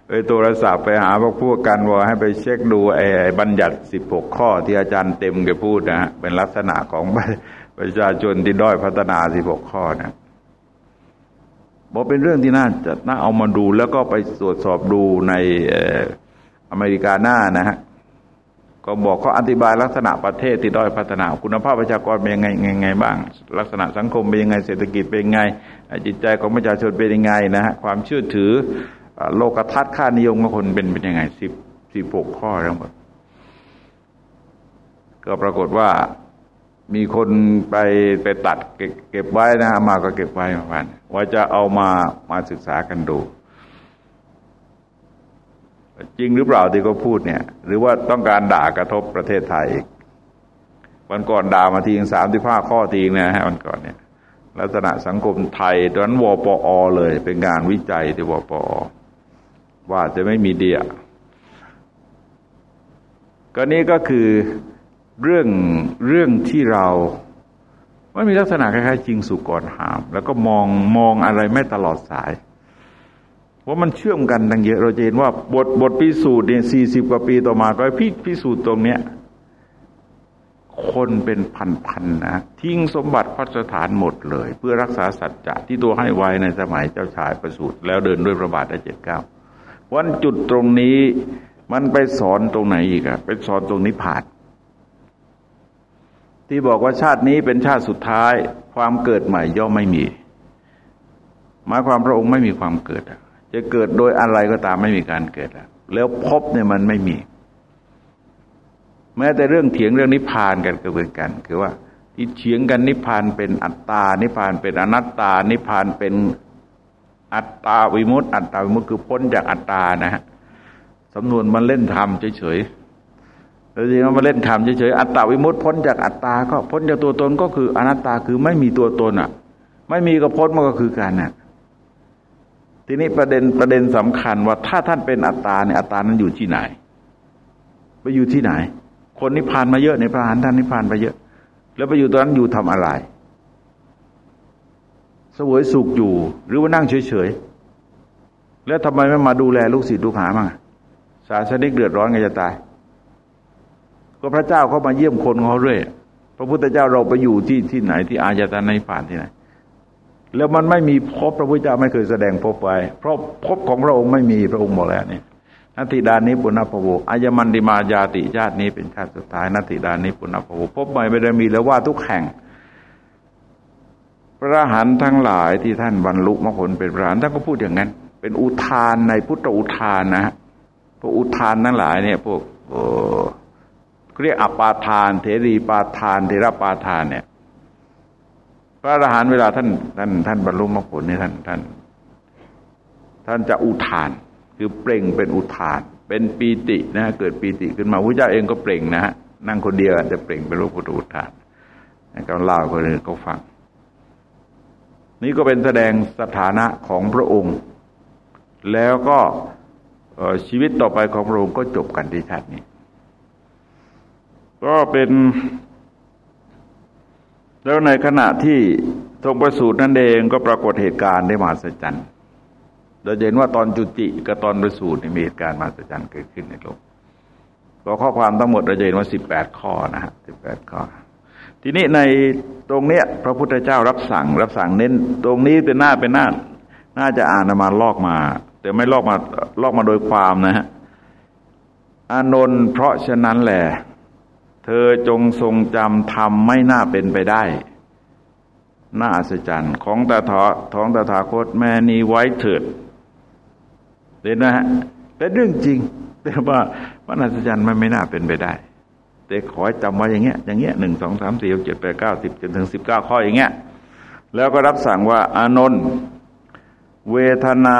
ไปโทรศัพท์ไปหาพวกพวกกันว่าให้ไปเช็คดูไอ้บัญญัติสิบหกข้อที่อาจารย์เต็มแกพูดนะฮะเป็นลักษณะของประชาชนที่ด้อยพัฒนาสิบหกข้อนะบอกเป็นเรื่องที่น่าจะน่าเอามาดูแล้วก็ไปตรวจสอบดูในอเมริกาหน้านะฮะก็บอกเขาอธิบายลักษณะประเทศที่ด้อยพัฒนา คุณภาพประชากรเป็นยังไงไงบ้าง ลักษณะสังคมเป็นยังไงเศรษฐกิจเป็นยังไงจิตใจของประชาชนเป็นยังไงนะฮะความเชื่อถือ โลกทัศน์ค่านิยมของคนเป็นเป็นยังไงสิบสิบหกข้อทั้งหมดก็ปรากฏว่ามีคนไปไปตัดเก็บไว้นะมาก็เก็บไว้มาพันว่าจะเอามามาศึกษากันดู จริงหรือเปล่าที่เขาพูดเนี่ย หรือว่าต้องการด่ากระทบประเทศไทยอีกวันก่อนด่ามาทีสามที่ห้าข้อทีนะฮะวันก่อนเนี่ย ลักษณะสังคมไทยตอนนั้นวปอ เลย เป็นงานวิจัยที่วปอ ว่าจะไม่มีเดียก็นี้ก็คือเรื่องเรื่องที่เรามันมีลักษณะคล้ายๆจริงสุกรหาม แล้วก็มองมองอะไรไม่ตลอดสายว่ามันเชื่อมกันดังเยอะ เราจะเห็นว่าบทบทพิสูจน์เนี่ยสี่สิบกว่าปีต่อมาก็พิพิสูจน์ตรงเนี้ยคนเป็นพันๆนะทิ้งสมบัติพัสถานหมดเลย เพื่อรักษาสัจจะที่ตัวให้ไว้ในสมัยเจ้าชายประสูติแล้วเดินด้วยประบาทได้เจ็ดเก้า วันจุดตรงนี้มันไปสอนตรงไหนอีกอะไปสอนตรงนิพพานที่บอกว่าชาตินี้เป็นชาติสุดท้าย ความเกิดใหม่ย่อมไม่มีหมายความพระองค์ไม่มีความเกิดจะเกิดโดยอะไรก็ตามไม่มีการเกิดแล้วพบเนี่ยมันไม่มี แม้แต่เรื่องเถียงเรื่องนิพพานกันก็เหมือนกัน คือว่าที่เถียงกันนิพพานเป็นอัตตา นิพพานเป็นอนัตตา นิพพานเป็น อัตตาวิมุตติอัตตาวิมุตติคือพ้นจากอัตตานะฮะสำนวนมันเล่นทำเฉยๆแล้วจริงๆมาเล่นทำเฉยๆอัตตาวิมุตติพ้นจากอัตตา ก็พ้นจากตัวตนก็คืออนัตตาคือไม่มีตัวตนอะ ไม่มีก็พ้นมันก็คือการน่ะทีนี้ประเด็นประเด็นสำคัญว่าถ้าท่านเป็นอัตตาเนี่ยอัตตานั้นอยู่ที่ไหน ไปอยู่ที่ไหน คนนิพพานมาเยอะในพระหานท่านนิพพานไปเยอะ แล้วไปอยู่ตอนนั้นอยู่ทำอะไร สวยสุขอยู่ หรือว่านั่งเฉยๆ แล้วทำไมไม่มาดูแลลูกศิษย์ลูกหามั่งศาสนิกเดือดร้อนกันจะตาย ก็พระเจ้าเขามาเยี่ยมคนเขาเรื่อยพระพุทธเจ้าเราไปอยู่ที่ที่ไหนที่อายตนในผ่านที่ไหน แล้วมันไม่มีพบพระพุทธเจ้าไม่เคยแสดงพบไป เพราะพบของพระองค์ไม่มีพระองค์บอกแล้วนี่นัตติดานิปุณพโวอายมันดิมายาติญาตินี้เป็นชาติสุดท้ายนัตติดานิปุณพโวพบใหม่ไม่ได้มีแล้วว่าทุกแห่ง พระหันทั้งหลายที่ท่านบรรลุมรรคผลเป็นพระหันท่านก็พูดอย่างนั้น เป็นอุทานในพุทธอุทานนะพวกอุทานทั้งหลายเนี่ยพวกเรียกอปาทานเทรีปาทานเทระปาทานเนี่ย พระอรหันต์เวลาท่านท่านท่านบรรลุมรรคผลนี่ยท่านท่าน ท่านจะอุทาน คือเปล่งเป็นอุทาน เป็นปีตินะ เกิดปีติขึ้นมาพระเจ้าเองก็เปล่งนะฮะนั่งคนเดียวจะเปล่งเป็นรูปพุทธอุทานก็เล่าคนอื่นก็ฟัง นี่ก็เป็นแสดงสถานะของพระองค์ แล้วก็ชีวิตต่อไปของพระองค์ก็จบกันที่ชาตินี้ ก็เป็น แล้วในขณะที่ทรงประสูตินั่นเองก็ปรากฏเหตุการณ์ได้มาสัจจันเราเห็นว่าตอนจุติกับตอนประสูติมีเหตุการณ์มาสัจจันเกิดขึ้นในโลกก็ข้อความทั้งหมดเราเห็นว่าสิบแปดข้อนะฮะสิบแปดข้อ ทีนี้ในตรงเนี้ยพระพุทธเจ้ารับสั่ง รับสั่งเน้น ตรงนี้เป็นหน้าเป็นหน้า น่าจะอ่านมาลอกมา แต่ไม่ลอกมาลอกมาโดยความนะฮะอานนท์เพราะฉะนั้นแหละเธอจงทรงจำธรรมไม่น่าเป็นไปได้ น่าอัศจรรย์ของตาถอท้องตาถาคตแม่นี้ไว้เถิดเห็นนะฮะเป็นเรื่องจริง แต่ว่ามันอัศจรรย์มันไม่น่าเป็นไปได้ แต่ขอจำไว้อย่างเงี้ยอย่างเงี้ยหนึ่งสองสามสี่หกเจ็ดแปดเก้าสิบจนถึงสิบเก้าข้ออย่างเงี้ยแล้วก็รับสั่งว่าอานนท์เวทนา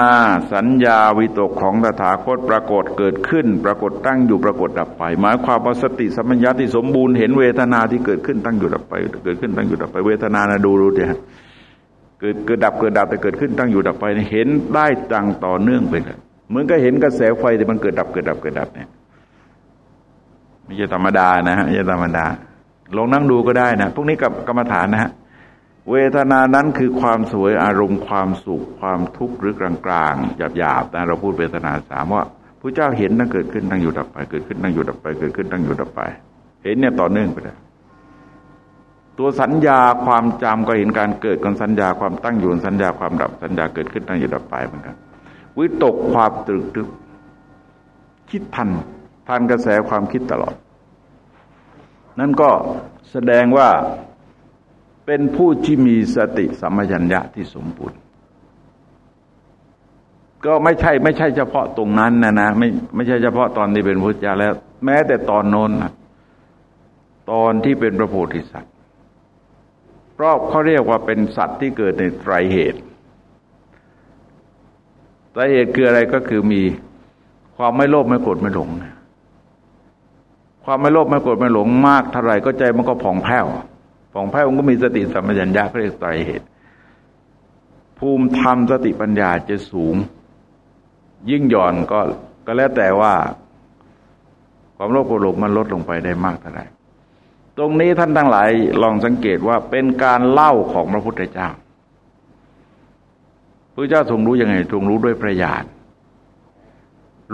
สัญญาวิตกของตถาคตปรากฏเกิดขึ้น ปรากฏตั้งอยู่ปรากฏดับไป หมายความว่าสติสัมปญญะที่สมบูรณ์เห็นเวทนาที่เกิดขึ้นตั้งอยู่ดับไป เกิดขึ้นตั้งอยู่ดับไปเวทนานะดูรู้เดียเกิดเกิดดับเกิดดับแต่เกิดขึ้นตั้งอยู่ดับไปเห็นได้จังต่อเนื่องไปเลยเหมือนกับเห็นกระแสไฟแต่มันเกิดดับเกิดดับเกิดดับเนี่ย ไม่ใช่ธรรมดานะฮะไม่ใช่ธรรมดา ลองนั่งดูก็ได้นะพวกนี้กับกรรมฐานนะฮะเวทนานั้นคือความสวยอารมณ์ความสุข ความทุกข์หรือกลางๆหยาบๆนะเราพูดเวทนาสามว่าพระเจ้าเห็นนั่งเกิดขึ้นนั่งอยู่ดับไป เกิดขึ้นนั่งอยู่ดับไป เกิดขึ้นนั่งอยู่ดับไป เห็นเนี่ยต่อเนื่องไปเลยตัวสัญญาความจำก็เห็นการเกิดของสัญญาความตั้งอยู่สัญญาความดับสัญญาเกิดขึ้นตั้งอยู่ดับไปเหมือนกันวิตกความตรึกตึกคิดทัน ทันกระแสความคิดตลอด นั่นก็แสดงว่าเป็นผู้ที่มีสติสัมปชัญญะที่สมบูรณ์ก็ไม่ใช่ไม่ใช่เฉพาะตรงนั้นนะนะไม่ไม่ใช่เฉพาะตอนที่เป็นพุทธเจ้าแล้ว แม้แต่ตอนโน้นนะตอนที่เป็นพระโพธิสัตว์เพราะเขาเรียกว่าเป็นสัตว์ที่เกิดในไตรเหตุไตรเหตุคืออะไรก็คือมีความไม่โลภไม่โกรธไม่หลง ความไม่โลภไม่โกรธไม่หลงมากเท่าไรก็ใจมันก็ผ่องแผ้วของพระองค์ก็มีสติสัมปชัญญะเรียกไตรเหตุ ภูมิธรรมสติปัญญาจะสูง ยิ่งหย่อนก็ก็แล้วแต่ว่า ความโลภโกรธมันลดลงไปได้มากเท่าไหร่ตรงนี้ท่านทั้งหลายลองสังเกตว่าเป็นการเล่าของพระพุทธเจ้าพระเจ้าทรงรู้ยังไงทรงรู้ด้วยประญาณ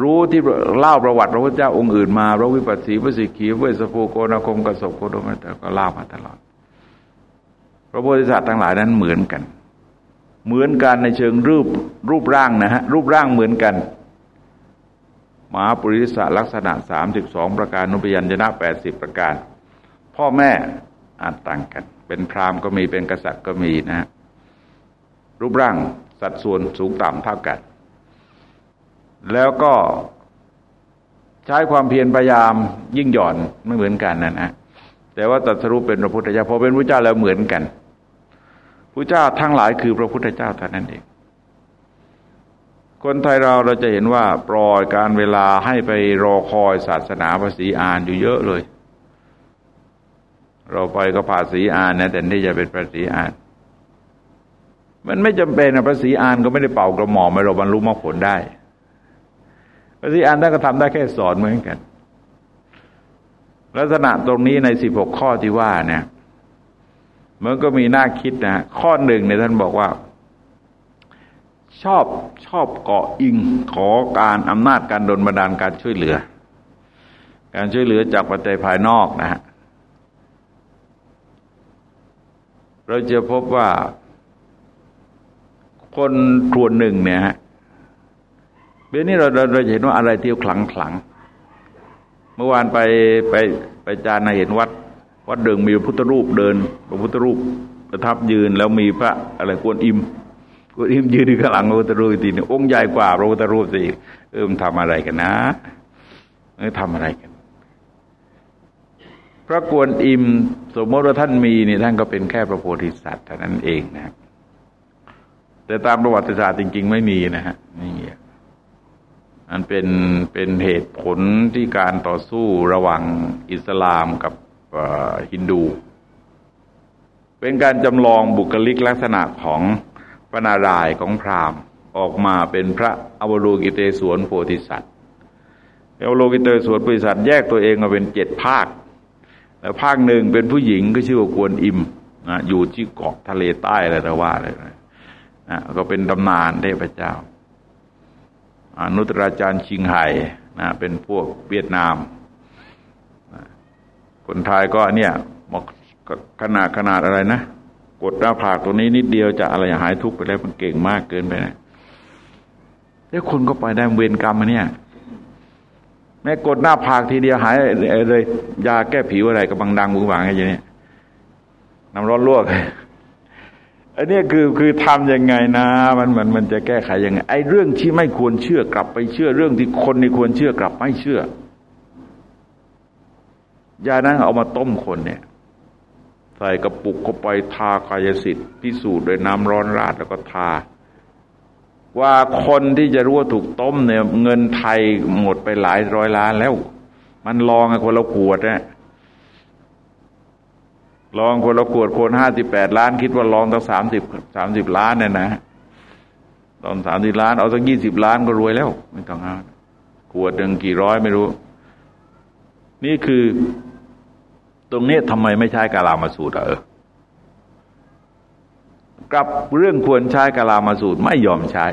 รู้ที่เล่าประวัติพระพุทธเจ้าองค์อื่นมาพระวิปัสสีพระสิกขีพระสภูโกนาคมกสบโคดมแต่ก็เล่ามาตลอด พระโพธิสัตว์ทั้งหลายนั้นเหมือนกัน เหมือนกันในเชิงรูปรูปร่างนะฮะรูปร่างเหมือนกันมหาปุริสลักษณะสามสิบสองประการนุปยัญชนะแปดสิบประการ พ่อแม่อาจต่างกัน เป็นพราหมณ์ก็มีเป็นกษัตริย์ก็มีนะ รูปร่างสัดส่วนสูงต่ำเท่ากัน แล้วก็ใช้ความเพียรพยายามยิ่งหย่อนไม่เหมือนกันนะนะแต่ว่าตัดสรุปเป็นพระพุทธเจ้าพอเป็นพระเจ้าแล้วเหมือนกันพระเจ้าทั้งหลายคือพระพุทธเจ้าเท่านั้นเอง คนไทยเราเราจะเห็นว่าปล่อยการเวลาให้ไปรอคอยศาสนาภาษีอ่านอยู่เยอะเลย เราไปก็ภาษีอ่านนะแต่ที่จะเป็นภาษีอ่าน มันไม่จำเป็นนะภาษีอ่านก็ไม่ได้เป่ากระหม่อมไม่เราบรรลุมรรคผลได้ ภาษีอานท่านก็ทำได้แค่สอนเหมือนกัน ลักษณะตรงนี้ในสิบหกข้อที่ว่าเนี่ยมันก็มีน่าคิดนะ ข้อหนึ่งเนี่ยท่านบอกว่า ชอบชอบเกาะอิงขอการอำนาจการดลบันดาลการช่วยเหลือ การช่วยเหลือจากปัจจัยภายนอกนะฮะเราจะพบว่า คนทวนหนึ่งเนี่ยฮะ เบนี้เราเราจะเห็นว่าอะไรที่ขลังขลังเมื่อวานไปไปไปจานเห็นวัด วัดเดิงมีพระพุทธรูปเดินพระพุทธรูปประทับยืนแล้วมีพระอะไรกวนอิมกูอิมยืนอยู่ข้างหลังพระพุทธรูปทีนี่องค์ใหญ่กว่าพระพุทธรูปสิเออมันทำอะไรกันนะเออทำอะไรกัน พระกวนอิมสมมติว่าท่านมีนี่ท่านก็เป็นแค่พระโพธิสัตว์เท่านั้นเองนะแต่ตามประวัติศาสตร์จริง ๆ ไม่มีนะฮะไม่มี อันเป็นเป็นเหตุผลที่การต่อสู้ระหว่างอิสลามกับฮินดู เป็นการจำลองบุคลิกลักษณะของพระนารายณ์ของพราหมณ์ออกมาเป็นพระอวโลกิเตศวนโพธิสัตว์อวโลกิเตศวนโพธิสัตว์แยกตัวเองมาเป็นเจ็ดภาค แล้วภาคหนึ่งเป็นผู้หญิงก็ชื่อว่ากวนอิมนะอยู่ที่เกาะทะเลใต้อะไรแต่ว่าเลยนะก็เป็นตำนานเทพเจ้า อนุตราจารย์ชิงไห่นะเป็นพวกเวียดนาม คนไทยก็เนี่ยขนาดขนาดอะไรนะ กดหน้าผากตัวนี้นิดเดียวจะอะไรหายทุกข์ไปแล้วมันเก่งมากเกินไปนะแล้วคุณก็ไปได้เวรกรรมมาเนี่ยแม้กดหน้าผากทีเดียวหายเลยยาแก้ผิวอะไรก็บังดังบุบางอะไรอย่างนี้น้ำร้อนลวก อันนี้คือคือทำยังไงนะมันมันมันจะแก้ไขยังไงไอ้เรื่องที่ไม่ควรเชื่อกลับไปเชื่อเรื่องที่คนในควรเชื่อกลับไม่เชื่อยานั้นเอามาต้มคนเนี่ย ใส่กระปุกเข้าไปทากายสิทธิ์พิสูจน์ด้วยน้ำร้อนราดแล้วก็ทา ว่าคนที่จะรู้ว่าถูกต้มเนี่ย เงินไทยหมดไปหลายร้อยล้านแล้ว มันลองคนละขวดเนี่ย ลองคนละขวดคนห้าสิบแปดล้าน คิดว่าลองตั้งสามสิบสามสิบล้านเนี่ยนะตอนสามสิบล้านเอาสักยี่สิบล้านก็รวยแล้ว ไม่ต้องห้าขวดหนึ่งกี่ร้อยไม่รู้ นี่คือตรงนี้ทำไมไม่ใช้กาลามาสูตรเออกลับเรื่องควรใช้กาลามาสูตรไม่ยอมใช้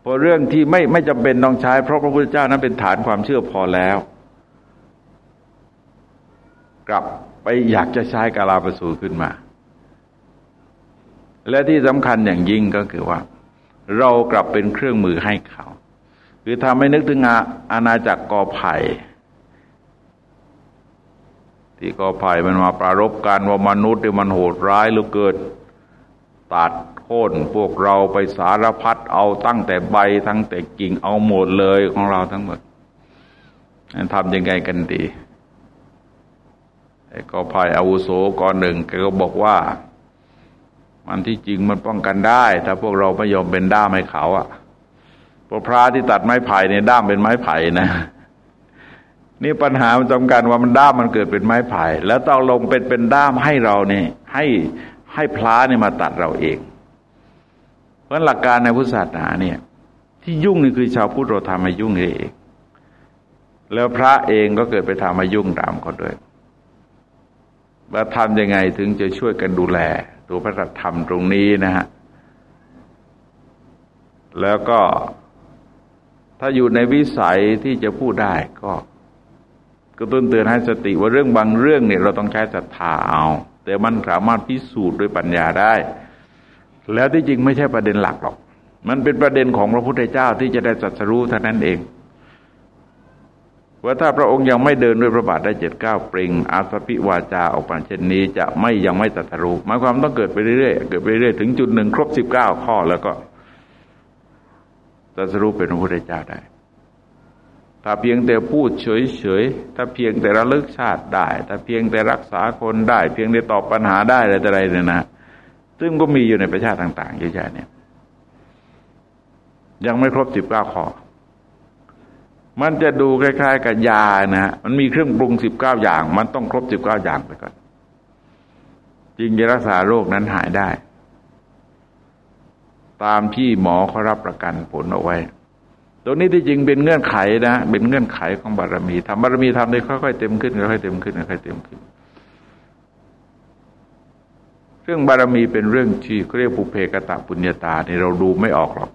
เพราะเรื่องที่ไม่ไม่จำเป็นต้องใช้ เพราะพระพุทธเจ้านั้นเป็นฐานความเชื่อพอแล้ว กลับ ไปอยากจะใช้กาลามาสูขึ้นมา และที่สำคัญอย่างยิ่งก็คือว่า เรากลับเป็นเครื่องมือให้เขา คือทำให้นึกถึงอาณาจักรกอไผ่ที่ก็ภัยมันมาปรารบกันว่ามนุษย์ที่มันโหดร้ายเหลือเกินตัดโค่นพวกเราไปสารพัดเอาตั้งแต่ใบทั้งแต่กิ่งเอาหมดเลยของเราทั้งหมดทำยังไงกันดี ก็ภัยอาวุโสก่อนหนึ่งแกก็บอกว่า มันที่จริงมันป้องกันได้ ถ้าพวกเราไม่ยอมเป็นด้ามให้เขาอะพวกพระที่ตัดไม้ไผ่เนี่ยด้ามเป็นไม้ไผ่นะนี่ปัญหามันจำกันว่ามันด้ามมันเกิดเป็นไม้ไผ่ แล้วต้องลงเป็นเป็นด้ามให้เราเนี่ยให้ให้พระเนี่ยมาตัดเราเอง เพราะหลักการในพุทธศาสนาเนี่ย ที่ยุ่งนี่คือชาวพุทธเราทำมายุ่งเอง แล้วพระเองก็เกิดไปทำมายุ่งตามเขาด้วย แล้วทำยังไงถึงจะช่วยกันดูแล ตัวพระธรรมตรงนี้นะฮะ แล้วก็ถ้าอยู่ในวิสัยที่จะพูดได้ก็กระตุ้นเตือนให้สติว่าเรื่องบางเรื่องเนี่ยเราต้องใช้ศรัทธาเอา แต่มันสามารถพิสูจน์ด้วยปัญญาได้ แล้วที่จริงไม่ใช่ประเด็นหลักหรอก มันเป็นประเด็นของพระพุทธเจ้าที่จะได้จัดสรู้เท่านั้นเอง ว่าถ้าพระองค์ยังไม่เดินด้วยพระบาทได้เจ็ดเก้าเปล่งอาสพิวาจาออกมาเช่นนี้ จะไม่ยังไม่ตัดสรู้หมายความต้องเกิดไปเรื่อยๆเกิดไปเรื่อยถึงจุดหนึ่งครบสิบเก้าข้อแล้วก็ตัดสรู้เป็นพระพุทธเจ้าได้ถ้าเพียงแต่พูดเฉยๆถ้าเพียงแต่ระลึกชาติได้ถ้าเพียงแต่รักษาคนได้ เพียงแต่ตอบปัญหาได้อะไรแต่ไรเนี่ยนะซึ่งก็มีอยู่ในประชาติต่างๆเยอะแยะเนี่ย ยังไม่ครบสิบเก้าข้อ มันจะดูคล้าย ๆ กับยานะมันมีเครื่องปรุงสิบเก้าอย่าง มันต้องครบสิบเก้าอย่างไปก่อนจริงจะรักษาโรคนั้นหายได้ ตามที่หมอเขารับประกันผลเอาไว้ ตรงนี้ที่จริงเป็นเงื่อนไขนะ เป็นเงื่อนไขของบารมีทำบารมีทำได้ค่อยๆเต็มขึ้นค่อยๆเต็มขึ้นค่อยๆเต็มขึ้นเรื่องบารมีเป็นเรื่องที่เรียกปุเพกตะปุญญาตาเนี่เราดูไม่ออกหรอก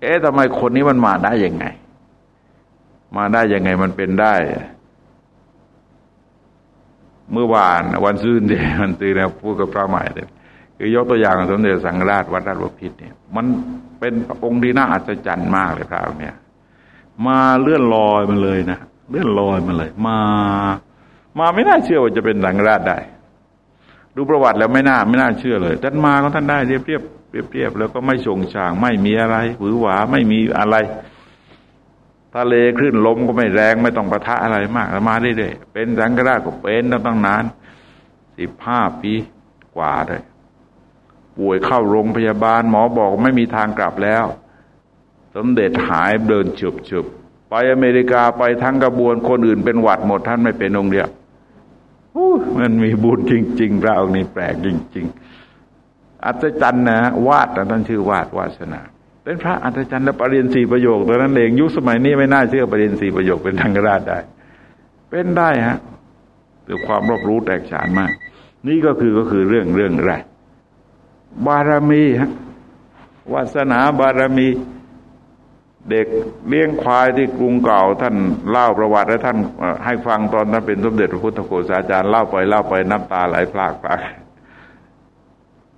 เอ๊ะทำไมคนนี้มันมาได้ยังไง มาได้ยังไงมันเป็นได้ เมื่อวานวันซื่นเดียมันตื่นแล้วพูดกับพระใหม่เลยคือยกตัวอย่างสมเด็จสังฆราชวัดราชบพิตรเนี่ย มันเป็นองค์ที่น่าอัศจรรย์มากเลยพระองค์เนี่ย มาเลื่อนลอยมาเลยนะเลื่อนลอยมาเลย มา มาไม่น่าเชื่อว่าจะเป็นสังฆราชได้ ดูประวัติแล้วไม่น่าไม่น่าเชื่อเลยท่านมาก็ท่านได้เรียบเรียบเรียบเรียบแล้วก็ไม่ชงช่างไม่มีอะไร หวือหวาไม่มีอะไร ทะเลคลื่นลมก็ไม่แรงไม่ต้องประทะอะไรมากมาได้เลยเป็นสังฆราชก็เป็นตั้งนานสิบห้าปีกว่าเลยป่วยเข้าโรงพยาบาล หมอบอกไม่มีทางกลับแล้วสมเด็จหายเดินฉุบฉุบไปอเมริกาไปทั้งกระบวนคนอื่นเป็นหวัดหมดท่านไม่เป็นองค์เดียวมันมีบุญจริงๆพระองนี้แปลกจริง ๆ อัศจรรย์นะวาดท่านชื่อวาดวาสนา เป็นพระอัศจรรย์และปรริญสีประโยคตัวนั้นเองยุคสมัยนี้ไม่น่าเชื่อปรริญสีประโยคเป็นทางกราชได้ เป็นได้ฮะด้วยความรอบรู้แตกฉานมาก นี่ก็คือก็คือเรื่องเรื่องอะไรบารมีฮะวาสนาบารมี เด็กเลี้ยงควายที่กรุงเก่า ท่านเล่าประวัติและท่านให้ฟังตอนนั้นเป็นสมเด็จพระพุทธโฆษาจารย์เล่าไปเล่าไปน้ำตาไหลพลากพลาก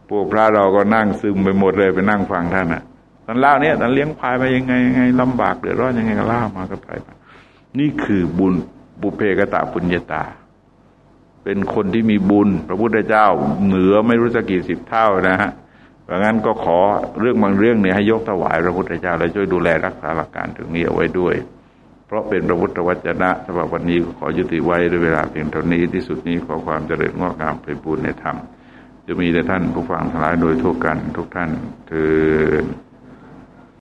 พวกพระเราก็นั่งซึมไปหมดเลยไปนั่งฟังท่านอะ ท่านเล่าเนี่ยท่านเลี้ยงควายไปยังไงยังไงลำบากเดือดร้อนยังไงก็เล่ามาก็ไปนี่คือบุญบุเพกตะปุญญาตา เป็นคนที่มีบุญ พระพุทธเจ้าเหนือไม่รู้จะกี่สิบเท่านะฮะเพราะงั้นก็ขอเรื่องบางเรื่องเนี่ยให้ยกถวายพระพุทธเจ้าและช่วยดูแลรักษาหลักการถึงนี้เอาไว้ด้วย เพราะเป็นพระพุทธวจนะสำหรับวันนี้ขอยุติไว้ด้วยเวลาเพียงเท่านี้ที่สุดนี้ขอความเจริญงอกงามไปบูรณนธรรมจะมีแต่ท่านผู้ฟังทั้งหลายโดยทั่วกันทุกท่านเถิด